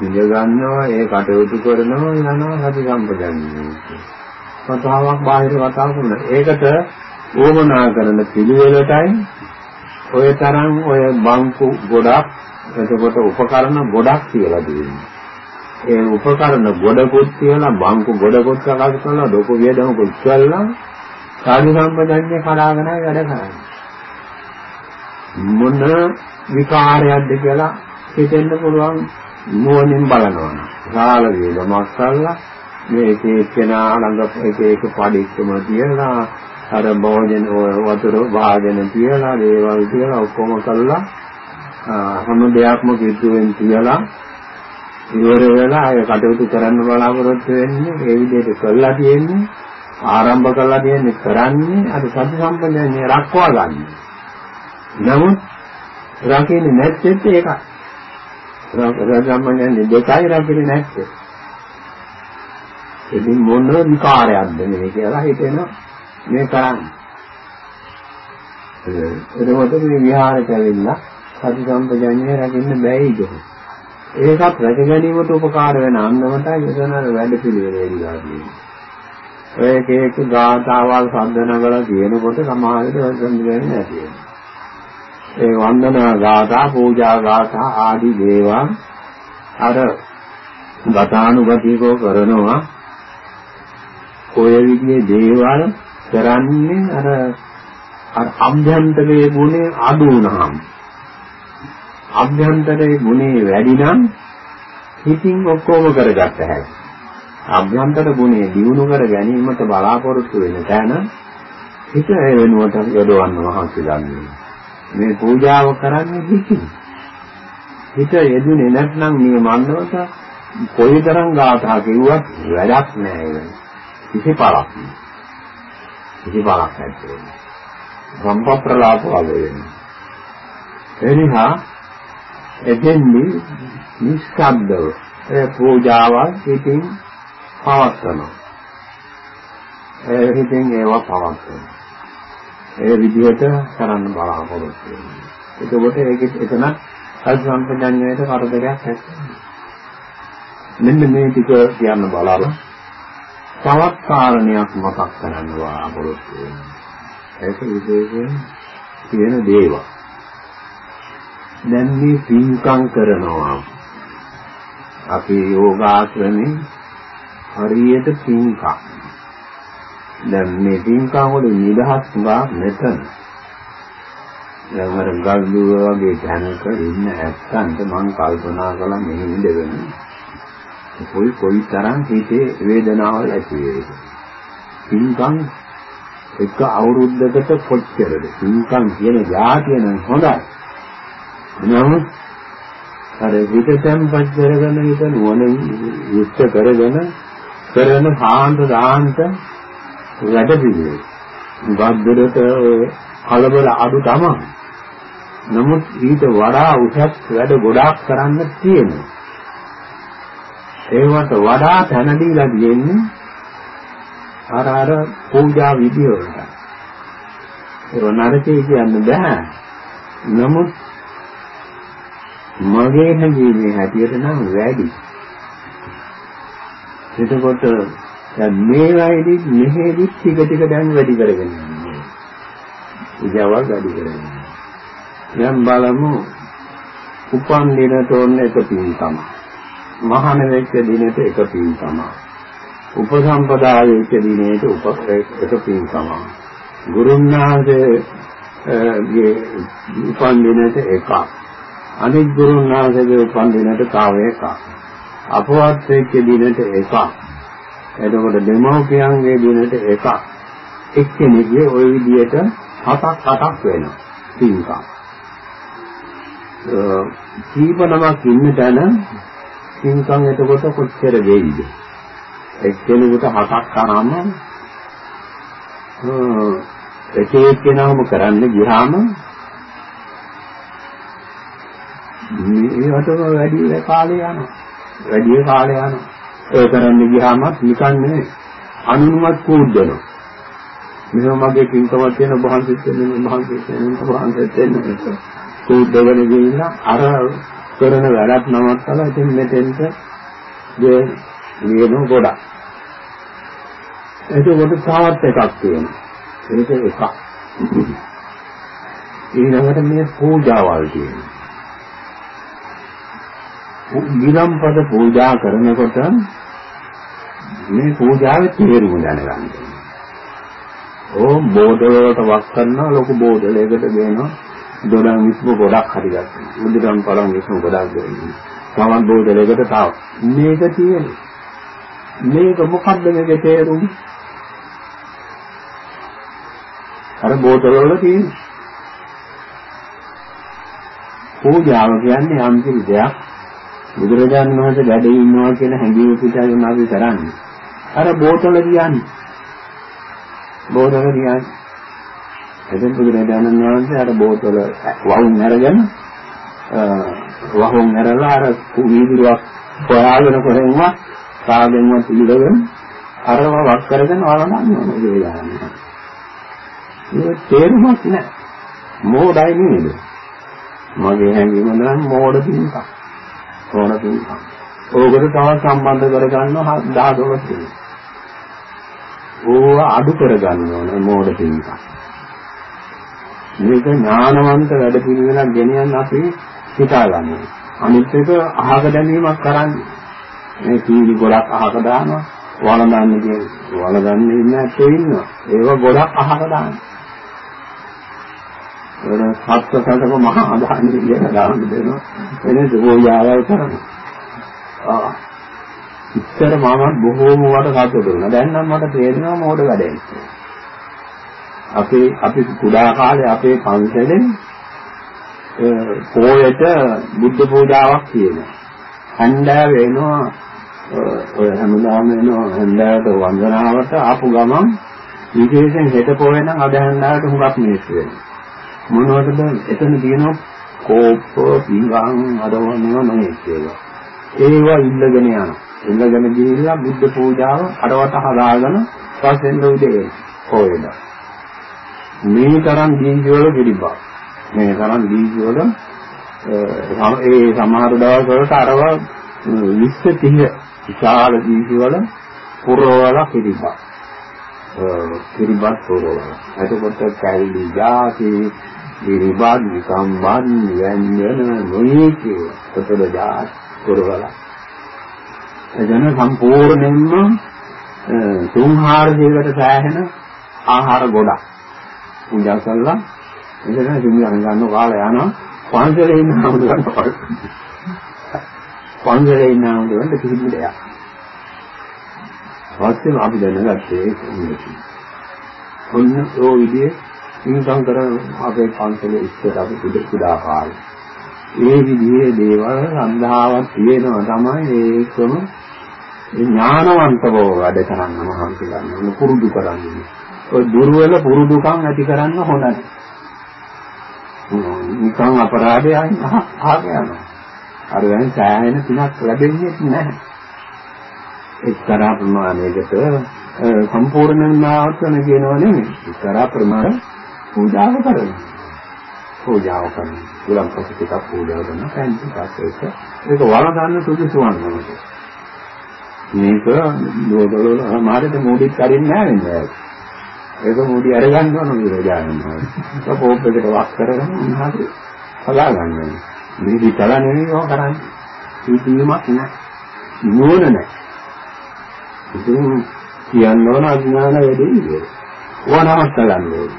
ඉඳ ගන්නවා ඒ කටයුතු කරනවා යනවා සති සම්පජඤ්ඤයෙන්. කතාවක් බාහිර කතාවක් නෙවෙයි. ඒකට ඕමනා කරන පිළිවෙලටයි ඔය තරම් ඔය බංකු ගොඩක් එතකොට උපකරණ ගොඩක් කියලා තියෙනවා. ඒ උපකරණ ගොඩකුත් කියලා බංකු ගොඩකුත් සකස් කරලා ලොකු වේදමකුත් කළා සාධි සම්පදන්නේ කඩාගෙනයි වැඩ කරන්නේ. මොන විකාරයක්ද කියලා හිතෙන්න පුළුවන් නුවණින් බලනවා. සාල වේදමක් කළා මේ එක එක්කෙනා ළඟ එක එක පඩික්කම තියලා අර භෝජන වතුර වාදන තියලා දේවල් තියලා ඔක්කොම කළා හැම දෙයක්ම කිට්ටුවෙන් තියලා ඉවර වෙලා අය කටයුතු කරන්න බලාපොරොත්තු වෙන්නේ ඒ විදිහට කළා තියෙන්නේ ආරම්භ කළා තියෙන්නේ කරන්නේ අර සති සම්පන්නන්නේ රක්වා ගන්න. නමුත් රකින්නේ නැත්නම් ඒකයි. රජම්මන්නේ දෙකයි රකින්නේ නැත්තේ. ඉතින් මොන විකාරයක්ද මේ කියලා හිතෙනවා මේ කරන්නේ. එතකොට මේ විහාරයට ඇවිල්ලා සති සම්පජඤ්ඤය රකින්න බැයිද? ඒකත් රැක ගැනීමට උපකාර වෙන අන්දමටයි මෙතන වැඩ පිළිවෙල එල්ලා තියෙන්නේ. ඔය එක එක ගාථාවල් සම්දනවල කියනකොට සමාජයට වැදගත් නැති වෙනවා. ඒ වන්දනා ගාථා, පූජා ගාථා ආදී දේවල් අර ගතානුගතිකව කරනවා. ඔය විදිහේ දේවල් කරන්නේ අර අර අභ්‍යන්තරයේ ගුණේ අඩු වුණාම අභ්‍යන්තරයේ ගුණේ වැඩි නම් හිතින් ඔක්කොම කරගත්ත හැකියි. අභ්‍යන්තර ගුණය දියුණු කර ගැනීමට බලාපොරොත්තු වෙන තැන හිත ඒ වෙනුවට යොදවන්න මහන්සි ගන්න. මේ පූජාව කරන්නේ හිතින්. හිත යෙදුනේ නැත්නම් මේ මන්නවට කොයිතරම් ගාථා කිව්වත් වැඩක් නෑ කිසි පළක් නෑ. කිසි පළක් නැත්තේ. සම්ප්‍රලාප වගේ වෙනවා. එනිසා එතෙන්දී නිස්සබ්දව ඒ පූජාවල් ඉතින් පවත්වනවා. ඒ හිතෙන් ඒවා පවත්වනවා. ඒ විදිහට කරන්න බලාපොරොත්තු වෙනවා. එතකොට ඒක එතන සල්සම්පජඤ්ඤයට කරදරයක් නැහැ. මෙන්න මේ ටික කියන්න බලලා තවත් කාරණයක් මතක් කරන්න බලාපොරොත්තු වෙනවා. ඒක විශේෂයෙන් තියෙන දේවල්. දැන් මේ පින්කම් කරනවා. අපි යෝගාශ්‍රමේ හරියට පින්කම්. දැන් මේ පින්කම් වල නිදහස් ගා මෙතන. දැන් අර ගල්දුව වගේ තැනක ඉන්න ඇත්තන්ට මම කල්පනා කළා මෙහි ඉඳගෙන කොයි කොයි තරම් හිතේ වේදනාවල් ඇති වේද. පින්කම් එක අවුරුද්දකට කොච්චරද? පින්කම් කියන જાතිය නම් හොඳයි. නමුත් අර හිත තැම්පත් කරගෙන හිත නුවණ යුක්ත කරගෙන කරන සාන්ත දාන්ත වැඩ පිළිවෙල. ගද්දරට ඔය කලබල අඩු තමයි. නමුත් ඊට වඩා උසස් වැඩ ගොඩාක් කරන්න තියෙනවා. ඒවට වඩා තැන දීලා තියෙන්නේ අර අර පූජා විදිය වලට. ඒක නරකේ කියන්න බෑ. නමුත් මගේ හැඟීමේ හැටියට නම් වැඩි. එතකොට දැන් මේ වයිදි මෙහෙදි ටික ටික දැන් වැඩි කරගෙන යනවා. ඉජවල් වැඩි කරගෙන. දැන් බලමු උපන් දිනට ඕන එක පින් තමයි. මහාන වෙච්ච දිනෙට එක පින් තමයි. උපසම්පදා වෙච්ච දිනෙට උප එක පින් තමයි. ගුරුන්නාගේ උපන් දිනට එකක්. අනිත් ගුරුන්නාගේ උපන් දිනට තව එකක්. අපවත් වෙච්ච දිනට එකක්. එතකොට දෙමෝපියන්ගේ දිනට එකක්. එක්කෙනෙක්ගේ ওই විදිහට හතක් අටක් වෙනවා. පින්කම්. කීප නමක් ඉන්න තැන පින්කම් එතකොට කොච්චර වෙයිද? එක්කෙනෙකුට හතක් කරාම එක එක්කෙනාම කරන්න ගියාම මේකට වැඩි කාලය යනවා. වැඩි කාලය යනවා. ඒ කරන්න ගියාමත් නිකන් නෙමෙයි. අනුනුමත් කූද්දනවා. මෙහෙම මගේ කිංකමක් තියෙන බහන්සෙත් වෙන බහන්සෙත් වෙන බහන්සෙත් වෙන කූද්දගෙන ගිහින් අර කරන වැඩක් නවත්තලා ඉතින් මෙතෙන්ට ගේ නියම ගොඩක්. එතකොට තවත් එකක් තියෙනවා. ඒක එකක්. ඊළඟට මේ පූජාවල් තියෙනවා. ගිලම්පද පූජා කරනකොට මේ පූජාවේ තේරුම දැනගන්න. ඕම් බෝධලවලට වක් කරනවා ලොකු බෝධලයකට දෙනවා දොඩම් විශ්ව ගොඩක් හරි ගන්නවා. මුදිරම් පළම් විශ්ව ගොඩක් දෙනවා. තවත් බෝධලයකට තව. මේක තියෙන්නේ. මේක මොකද්ද මේකේ තේරුම? අර බෝතලවල තියෙන පූජාව කියන්නේ යම් කිසි දෙයක් බුදුරජාණන් වහන්සේ වැඩ ඉන්නවා කියන හැඟීම පිටාගෙන අපි කරන්නේ. අර බෝතල කියන්නේ. බෝතල කියන්නේ. එතෙන් බුදුරජාණන් වහන්සේ අර බෝතල වහුන් අරගෙන වහුන් අරලා අර වීදුරුවක් හොයාගෙන කොහෙන්වත් කාගෙන්වත් ඉල්ලගෙන අරව වක් කරගෙන වළඳන්න ඕනේ ඒ ඒක තේරුමක් නැහැ. මෝඩයි නේද? මගේ හැඟීම නම් මෝඩ පින්කම්. ඕන පින්කම්. ඕකට තව සම්බන්ධ කරගන්නවා 10 12 දෙනෙක්. ඕව අඩු කරගන්න ඕනේ මෝඩ පින්කම්. මේක ඥානවන්ත වැඩ පිළිවෙලක් ගෙනියන්න අපි හිතා ගන්නවා. අනිත් එක අහක දැමීමක් කරන්නේ. මේ සීනි ගොඩක් අහක දානවා. වළඳන්න කියන වළඳන්න ඉන්න ඇත්තෝ ඉන්නවා. ඒව ගොඩක් අහක දානවා. වෙන සත්සසක මහා අදාන්නේ කියන දාන්න දෙනවා. එනේ සෝයාවල් කරනවා. ආ ඉස්සර මම බොහෝම වට සතුටු වුණා. දැන් නම් මට තේරෙනවා මොඩ වැඩේ. අපේ අපි කුඩා කාලේ අපේ පන්සලෙන් පොයට බුද්ධ පූජාවක් තියෙනවා. හන්දෑ වෙනවා ඔය හැමදාම වෙනවා හන්දෑවට වන්දනාවට ආපු ගමන් විශේෂයෙන් හෙට පොය නම් අද හන්දෑවට හුඟක් මිනිස්සු වෙනවා. මොනවටද එතන තියෙනවා කෝප්ප පිඟන් අරවනවා නොයෙක් ඒවා. ඒවා ඉල්ලගෙන යනවා. ඉල්ලගෙන ගිහිල්ලා බුද්ධ පූජාව අරවට හදාගෙන පස්සෙන් උදේ කොහෙද? මේ තරම් දීජ වල පිළිබා. මේ තරම් දීජ වල ඒ සමහර දවස් වලට අරව 20 30 විශාල දීජ වල පුරවල පිළිබා. පිළිබත් පුරවල. එතකොට කැලි ජාති පිළිබත් සම්බන් යන්නේ නොයේ කිය. කොතද ජාති පුරවල. එදෙන සම්පූර්ණයෙන්ම තුන්හාර ජීවිත සෑහෙන ආහාර ගොඩක් පූජා කළා එතන සිංහයන් ගන්න කාලය යනවා පන්සලේ ඉන්න ආමුදුරන් පන්සලේ ඉන්න ආමුදුරන් කිසිම දෙයක් වාස්තව අපි දැනගත්තේ ඔන්න ඒ විදිහේ ඉන්සම් කරන අපේ පන්සලේ ඉස්සර අපි පුද කුඩා කාලේ ඒ විදිහේ දේවල් සන්දාවක් තියෙනවා තමයි ඒකම ඥානවන්තව වැඩ කරන්න මහන්සි ගන්න පුරුදු කරන්නේ. ඔය දුර්වල පුරුදුකම් ඇති කරන්න හොඳයි. නිකන් අපරාධයන් අහක යනවා. අර දැන් සෑහෙන තුනක් ලැබෙන්නේ නැහැ. එක්තරා ප්‍රමාණයකට සම්පූර්ණ නාවතන කියනව නෙමෙයි. එක්තරා ප්‍රමාණ පූජාව කරනවා. පූජාව කරනවා. උලම් පසු ටිකක් පූජා කරනවා. පැන් ටිකක් ඒක. ඒක වළඳන්න සුදුසු වන්නවා. මේක දෝදවල සමහරට මොඩිත් කරින්නේ නැහැ නේද? ඒක මොඩි අරගන්න ඕන විරෝධයන්නවා. ඒක පොප් එකට වක් කරගෙන උන්හාට හදා ගන්න ඕනේ. මේ විතර නෙවෙයි ඔය කරන්නේ. කීකීමක් නෑ. නුවණ නෑ. ඉතින් කියන්න ඕන අඥාන වැඩි නේද? ඕනමත් ගන්න ඕනේ.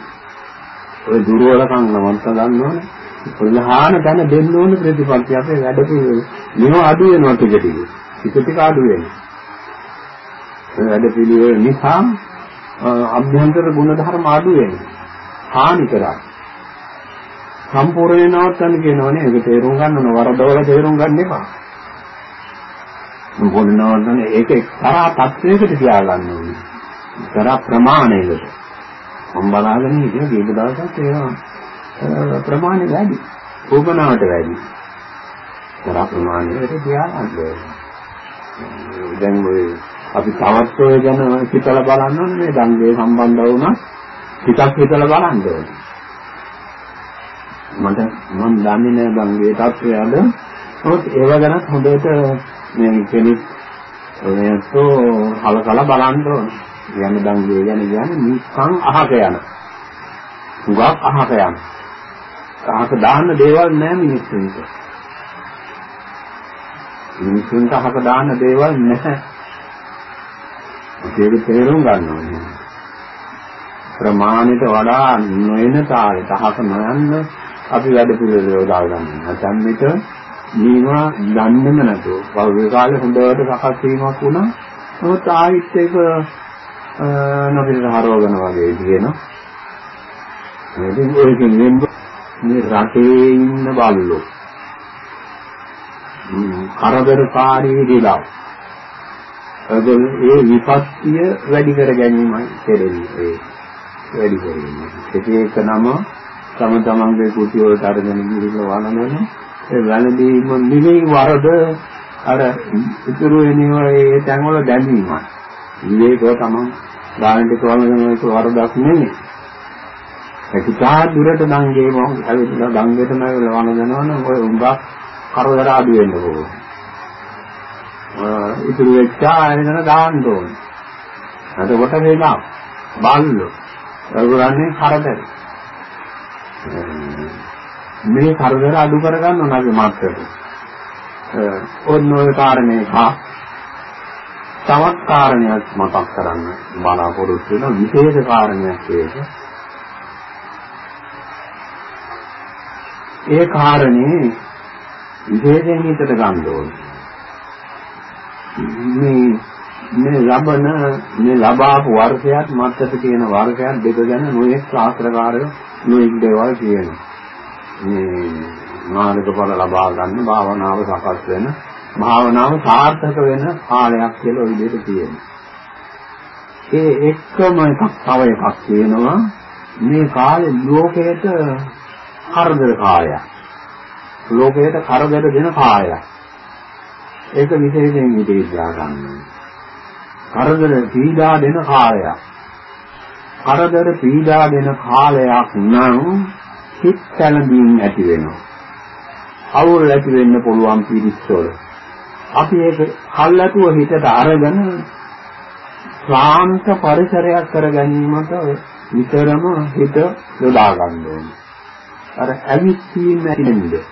ඔය දුර්වලකම් නමත් ගන්න ඕනේ. ප්‍රධාන තැන දෙන්න ඕන ප්‍රතිපත්ති අපේ වැඩ පිළිවෙල. මෙව අඩු වෙනවා ටික ටික. ටික ටික අඩු වෙනවා. වැඩ පිළිවෙල නිසා අභ්‍යන්තර ගුණ ධර්ම අඩු වෙනවා. හානි කරා. සම්පූර්ණ නවත්තන්න කියනවනේ ඒක තේරුම් ගන්න ඕන වරදවල තේරුම් ගන්න එපා. සම්පූර්ණ නවත්තන්න ඒක එක්තරා තත්වයකට තියාගන්න ඕනේ. එක්තරා ප්‍රමාණයකට. මම බලාගෙන ඉතින් දීප දවසක් ඒවා ප්‍රමාණය වැඩි. උපනාවට වැඩි. එක්තරා ප්‍රමාණයකට තියාගන්න ඕනේ. දැන් ඔය අපි තවත් ඔය ගැන හිතලා බලන්න ඕනේ මේ දංගේ සම්බන්ධ වුණා ටිකක් හිතලා බලන්න ඕනේ මට මම දන්නේ නැහැ දංගේ තත්ත්වයද නමුත් ඒව ගැන හොඳට මේ කෙනෙක් ඔයසෝ හලකලා බලන්න ඕනේ. යන දංගේ ගැන කියන්නේ නිකන් අහක යන. හුඟක් අහක යන. අහක දාන්න දේවල් නැහැ මිනිස්සුන්ට. මිනිස්සුන්ට අහක දාන්න දේවල් නැහැ ඒක තේරුම් ගන්න ඕනේ. ප්‍රමාණයට වඩා නොයන තාලෙට අහක නොයන්න අපි වැඩ පිළිවෙල යොදා ගන්න. නැත්නම් මේක මේවා දන්නේම නැතුව පෞද්ගලික කාලේ හොඳට සකස් වීමක් වුණා. නමුත් ආයිත් ඒක නොපිට හරවගෙන වගේ කියනවා. ඉතින් ඔයකින් මේ රටේ ඉන්න බල්ලෝ කරදරකාරී දෙලා ඒගොල්ල ඒ විපත්තිය වැඩි කර ගැනීමයි කෙරෙන්නේ ඒ වැඩි කරන්නේ. ඒක නම තම තමන්ගේ කුටි වලට අරගෙන ගිහිල්ලා වළඳන ඒ වැළඳීම නෙවෙයි වරද අර ඉතුරු වෙනවා ඒ තැන් වල දැඳීමයි. මේක තමන් ගානට වළඳන එක වරදක් නෙමෙයි. ඒක තා දුරට දංගේ මොහොත ඇවිල්ලා දංගෙටම වළඳනවනම් ඔය උඹ කරදර අඩු වෙන්න ඕනේ. ඉතුරු වෙච්ච ආයතන දාන්න ඕනේ. එතකොට වෙලා බල්ලෝ ඒගොල්ලන්නේ කරදර. මේ කරදර අඩු කරගන්න ඕනගේ මාත්‍රට. ඔන්න ඔය කාරණේ හා තවත් කාරණයක් මතක් කරන්න බලාපොරොත්තු වෙන විශේෂ කාරණයක් ඒක. ඒ කාරණේ විශේෂයෙන් හිතට ගන්න ඕනේ. මේ මේ ලබන මේ ලබාපු වර්ෂයත් මත්තට තියෙන වර්ෂයත් දෙක ගැන නොයෙක් ශාස්ත්‍රකාරය නොයෙක් දේවල් කියනවා. මේ මාර්ගඵල ලබා ගන්න භාවනාව සකස් වෙන භාවනාව සාර්ථක වෙන කාලයක් කියලා ওই විදිහට කියනවා. ඒ එක්කම එකක් තව එකක් කියනවා මේ කාලේ ලෝකයට කරදර කාලයක්. ලෝකයට කරදර දෙන කාලයක්. ඒක විශේෂයෙන් ඉතිරිලා ගන්නවා. කරදර පීඩා දෙන කාලයක්. කරදර පීඩා දෙන කාලයක් නම් හිත සැලඳීම් ඇති වෙනවා. අවුල් ඇති වෙන්න පුළුවන් පිරිස්වල. අපි ඒක කල්ලාතුව හිතට අරගෙන ශාන්ත පරිසරයක් කර ගැනීමට විතරම හිත යොදා ගන්න ඕනේ. අර ඇවිස්සීම ඇතිවෙන්නේ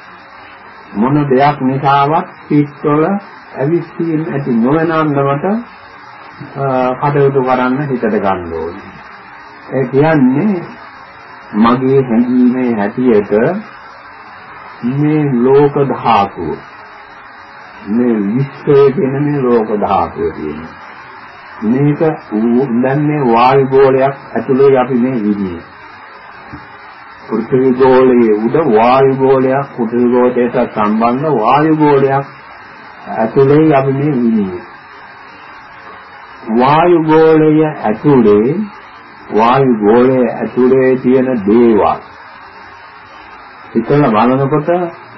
මොන දෙයක් නිසාවත් පිටවල ඇවිස්සීම ඇති නොවන අන්දමට කටයුතු කරන්න හිතට ගන්න ඕනේ. ඒ කියන්නේ මගේ හැඟීමේ හැටියට මේ ලෝක ධාතුව මේ විශ්වයේ තියෙන මේ ලෝක ධාතුව තියෙන මේක දැන් මේ වායු ගෝලයක් ඇතුලේ අපි මේ විදිහේ. පෘථිවි ගෝලයේ උඩ වායු ගෝලයක් පෘථිවි ගෝලයට සම්බන්ධ වායු ගෝලයක් ඇතුලේ අපි මේ විදිහේ. වායු ගෝලය ඇතුලේ වායු ගෝලයේ ඇතුලේ තියෙන දේවල් හිතලා බලනකොට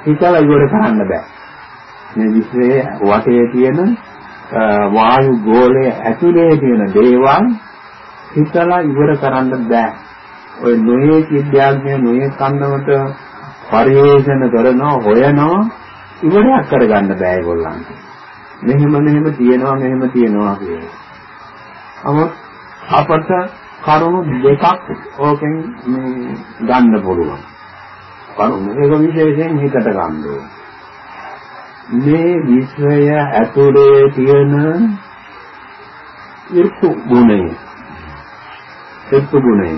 හිතලා ඉවර කරන්න බෑ. මේ විශ්වයේ වටේ තියෙන වායු ගෝලයේ ඇතුලේ තියෙන දේවල් හිතලා ඉවර කරන්න බෑ. ඔය නොයේ විද්‍යාඥය නොයේ කන්නවට පරිවේෂණ කරනවා හොයනවා ඉවරයක් කරගන්න බෑ ඒගොල්ලන්ට. මෙහෙම මෙහෙම තියෙනවා මෙහෙම තියෙනවා කියන්නේ. නමුත් අපට කරුණු දෙකක් ඕකෙන් මේ ගන්න පුළුවන්. කරුණු ඒක විශේෂයෙන් හිතට ගන්න මේ විශ්වය ඇතුලේ තියෙන ඍතු ගුණය. ඍතු ගුණය.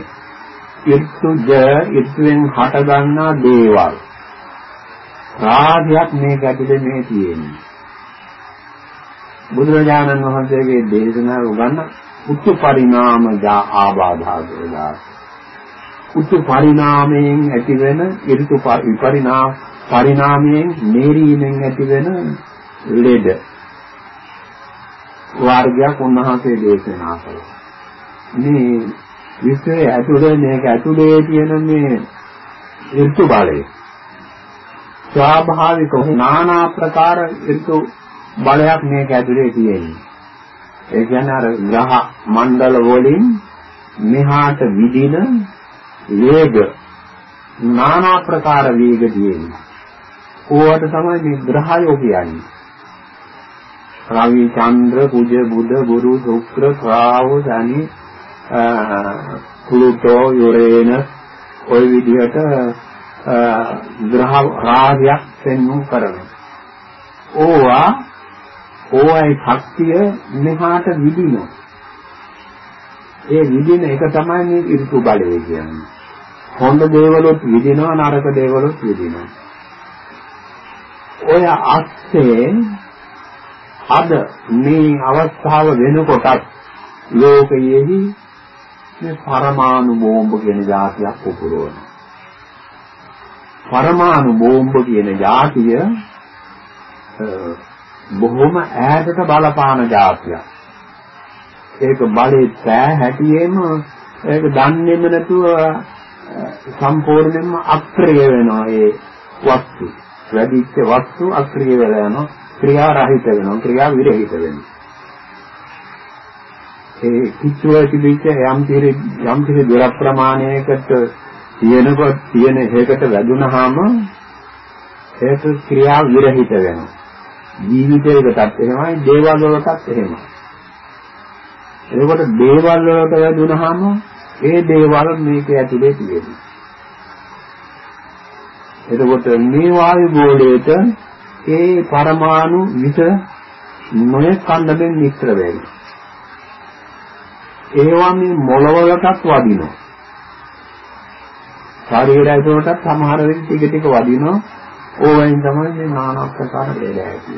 ඍතුජ ඍතුෙන් හට ගන්නා දේවල්. රාජ්‍යයක් මේක ඇතුලේ මේ තියෙන්නේ. බුදුරජාණන් වහන්සේගේ දේශනාව උගන්වන උච්ච පරිණාම ආබාධා කියලා. උච්ච පරිණාමයෙන් ඇතිවෙන ඍතු විපරිණාම පරිණාමයෙන් මේරීමෙන් ඇතිවෙන ලෙඩ වර්ගයක් උන්වහන්සේ දේශනා කළා. මේ විශ්වයේ ඇතුලේ මේක ඇතුලේ තියෙන මේ ඍතු බලය ස්වාභාවික නානා ප්‍රකාර ඍතු බලයක් මේක ඇතුලේ තියෙන්නේ. ඒ කියන්නේ අර ග්‍රහ මණ්ඩල වලින් මෙහාට විදින වේග নানা ප්‍රකාර වේග තියෙනවා. ඕවට තමයි මේ ග්‍රහයෝ කියන්නේ. රවි චන්ද්‍ර කුජ බුධ ගුරු ශුක්‍ර රාහු ශනි ප්ලූටෝ යුරේනස් ওই විදිහට ග්‍රහ රාශියක් පෙන්වු කරනවා. ඕවා ඕවයි ශක්තිය මෙහාට විදිනවා. ඒ විදින එක තමයි මේ ඍතු බලය කියන්නේ. හොඳ දේවලුත් විදිනවා නරක දේවලුත් විදිනවා. ඔය අස්සේ අද මේ අවස්ථාව වෙනකොටත් ලෝකයේහි මේ පරමාණු බෝම්බ කියන જાතියක් පුපුරවනවා. පරමාණු බෝම්බ කියන જાතිය බොහොම ඈතට බලපාන જાතියක්. ඒක බලේ පෑ හැටියෙම ඒක දන්නේම නැතුව සම්පූර්ණයෙන්ම අක්‍රිය වෙනවා ඒ වස්තු. වැඩිච්ච වස්තු අක්‍රිය වෙලා යනවා. ක්‍රියා රහිත වෙනවා. ක්‍රියා විරහිත වෙනවා. ඒ කිච්චුව තිබිච්ච යම් කිරි යම් කිරි දුර ප්‍රමාණයකට තියෙනකොට තියෙන හේකට වැදුනහම ඒක ක්‍රියා විරහිත වෙනවා. ජීවිතයකටත් එහෙමයි දේවල් වලටත් එහෙමයි. එතකොට දේවල් වලට වැදුනහම ඒ දේවල් මේක ඇතුලේ තියෙනවා. එතකොට මේ වායු ගෝලයට ඒ පරමාණු විස නොයෙක් කන්දෙන් මිශ්‍ර වෙනවා. ඒවා මේ මොළවලටත් වදිනවා. ශරීරය ඇතුළටත් සමහර වෙලට ටික ටික වදිනවා. ඕවෙන් තමයි මේ নানা ආකාර ලෙඩ ඇති.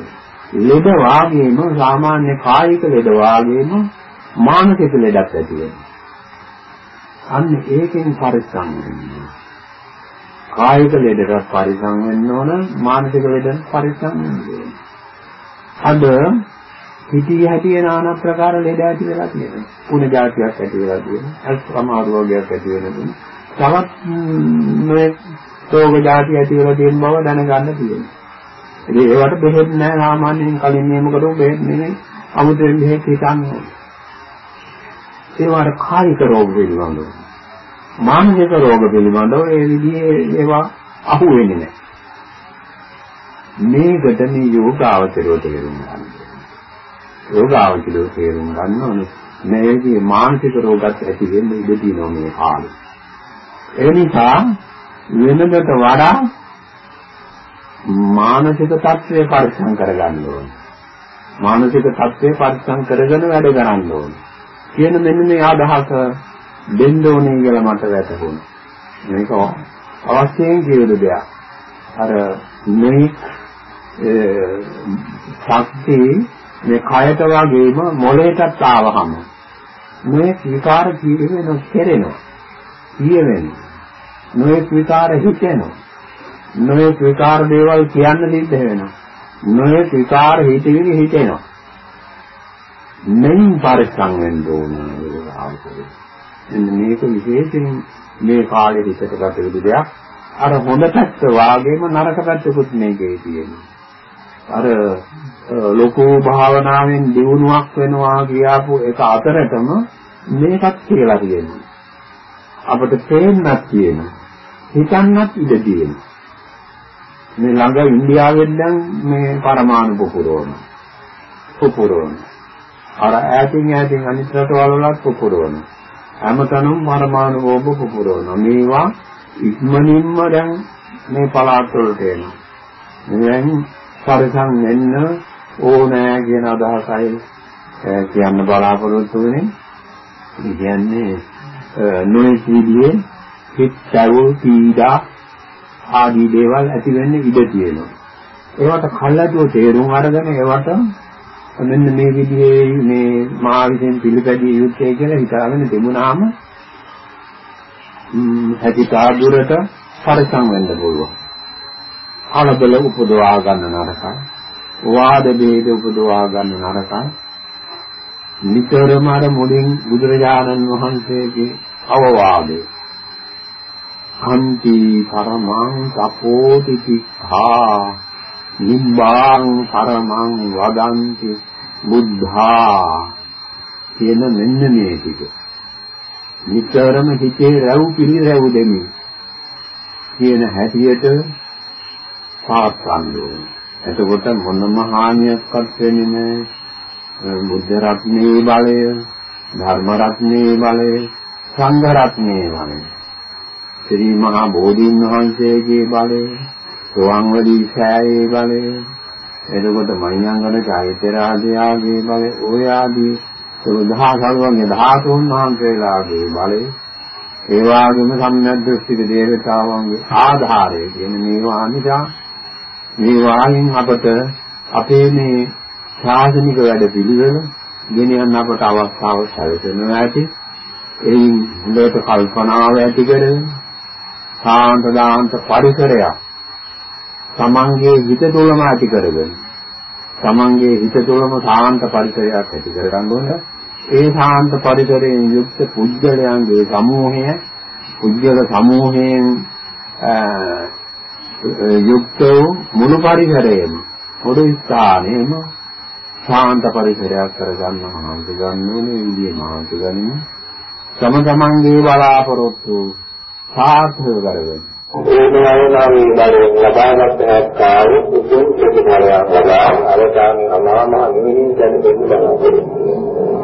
ලෙඩ වාගේම සාමාන්‍ය කායික ලෙඩ වාගේම මානසික ලෙඩක් ඇති වෙනවා. අන්න ඒකෙන් පරිස්සම් වෙන්න. කායික ලෙඩට පරිස්සම් වෙන්න ඕන මානසික ලෙඩට පරිස්සම් වෙන්න ඕන. අද හිතේ හැටි නාන ප්‍රකාර ලෙඩ ඇති වෙලා තියෙනවා. කුණ જાතියක් ඇති වෙලා තියෙනවා. අස් සමාරු වර්ගයක් ඇති වෙනවා. තවත් මේ රෝග જાති ඇති වෙලා තියෙන බව දැනගන්න තියෙනවා. ඉතින් ඒවට බෙහෙත් නැහැ සාමාන්‍යයෙන් කලින් මේම කරපු බෙහෙත් නෙමෙයි. අමුතෙන් බෙහෙත් හිතන්නේ. ඒවට කායික රෝග පිළිබඳව මානසික රෝග පිළිබඳව ඒ විදිහේ ඒවා අහු වෙන්නේ නැහැ. මේකට මේ යෝගාවචරයට තේරුම් ගන්න. යෝගාවචරයට තේරුම් ගන්න ඕනේ මේකේ මානසික රෝගත් ඇති වෙන්න ඉඩ තියෙනවා මේ කාලේ. ඒ නිසා වෙනකට වඩා මානසික තත්ත්වය පරිස්සම් කරගන්න ඕනේ. මානසික තත්ත්වය පරිස්සම් කරගෙන වැඩ කරන්න ඕනේ. කියන මෙන්න මේ අදහස දෙන්න ඕනේ කියලා මට වැටහුණා. මේක අවශ්‍යයෙන් කියුණු දෙයක්. අර මේ ශක්ති මේ කයට වගේම මොළයටත් ආවහම මේ විකාර ජීවෙන කෙරෙනවා. කියවෙනවා. නොයෙක් විකාර හිතෙනවා. නොයෙක් විකාර දේවල් කියන්න සිද්ධ වෙනවා. නොයෙක් විකාර හිතවිලි හිතෙනවා. මෙයින් පරිස්සම් වෙන්න ඕනේ. මේක විශේෂයෙන් මේ කාලේ හිතට ගත යුතු දෙයක්. අර හොඳ පැත්ත වාගේම නරක පැත්තකුත් මේකේ තියෙනවා. අර ලෝකෝ භාවනාවෙන් දියුණුවක් වෙනවා කියාපු එක අතරතම මේකත් කියලා තියෙනවා. අපිට තේන්නක් තියෙනවා. හිතන්නත් ඉඩ තියෙනවා. මේ ළඟ ඉන්දියාවෙන් දැන් මේ පරමාණු පුපුරවන. පුපුරවන. අර ඈතින් ඈතින් අනිත් රටවල් වලත් පුපුරවන. හැමතැනම පරමාණු බෝම්බ පුපුරවන. මේවා ඉක්මනින්ම දැන් මේ පළාත් වලට එනවා. මෙයන් පරිසම් වෙන්න ඕනෑ කියන අදහසයි කියන්න බලාපොරොත්තු වෙන්නේ. කියන්නේ නොයෙක් විදිහේ හිත සැවුල් පීඩා ආදී දේවල් ඇති වෙන්න ඉඩ තියෙනවා. ඒවට කල්ලාතුව තේරුම් අරගෙන ඒවට මෙන්න මේ විදිහේ මේ මා විසින් පිළිපැදිය යුත්තේ කියලා හිතාගෙන තිබුණාම හැකිතා දුරට පරිසම් වෙන්න පුළුවන්. කලබල උපදවා ගන්න නරකයි. වාද ભેද උපදවා ගන්න නරකයි. නිතරම අර මුලින් බුදුරජාණන් වහන්සේගේ අවවාදේ අන්ති පරමං සපෝති තිඛා නිබ්බාං පරමං වදන්ති බුද්ධා. කියන මෙන්න මේ ටික. නිතරම හිතේ රැව් පිළි රැව් දෙමි. කියන හැටියට පාත්වන්න ඕනේ. එතකොට මොනම හානියක්වත් වෙන්නේ නැහැ. බුද්ධ රත්නේ බලය ධර්ම රත්නේ බලය සංඝ රත්නේ බලය. ශ්‍රී මහා බෝධීන් වහන්සේගේ බලය, සෝවන්වලී සෑයේ බලය, එතකොට මහියංගන චෛත්‍යරාජයාගේ බලය, ඔය ආදී සුදහසල්වන්ගේ ධාතුන් වහන්සේලාගේ බලය, ඒ වගේම සම්මියද්දෘෂ්ටික දේවතාවන්ගේ ආධාරය කියන මේවා නිසා මේ වායින් අපට අපේ මේ ශාසනික වැඩ පිළිවෙල ගෙනියන්න අපට අවස්ථාව සැලසෙනවා ඇති. එයින් හොඳට කල්පනාව ඇති කරගෙන සාන්ත දාන්ත පරිසරයක්. තමන්ගේ හිත තුළම ඇති කරගෙන තමන්ගේ හිත තුළම සාන්ත පරිසරයක් ඇති කරගන්න ඕන. ඒ සාන්ත පරිසරයෙන් යුක්ත පුද්ගලයන්ගේ සමූහය පුද්ගල සමූහයෙන් යුක්ත මුළු පරිසරයම පොදු ස්ථානයේම ශාන්ත පරිසරයක් කරගන්න මහන්සි ගන්න ඕනේ විදිහේ මහන්සි ගන්න තම තමන්ගේ බලාපොරොත්තු සාර්ථක කරගන්න. ඕනෑම බලයෙන් ලබාගත් හැක්කාව උතුම් ප්‍රතිඵලයක් ලබා අවසාන අමාමහ නිවීම දැන දෙන්න බලාපොරොත්තු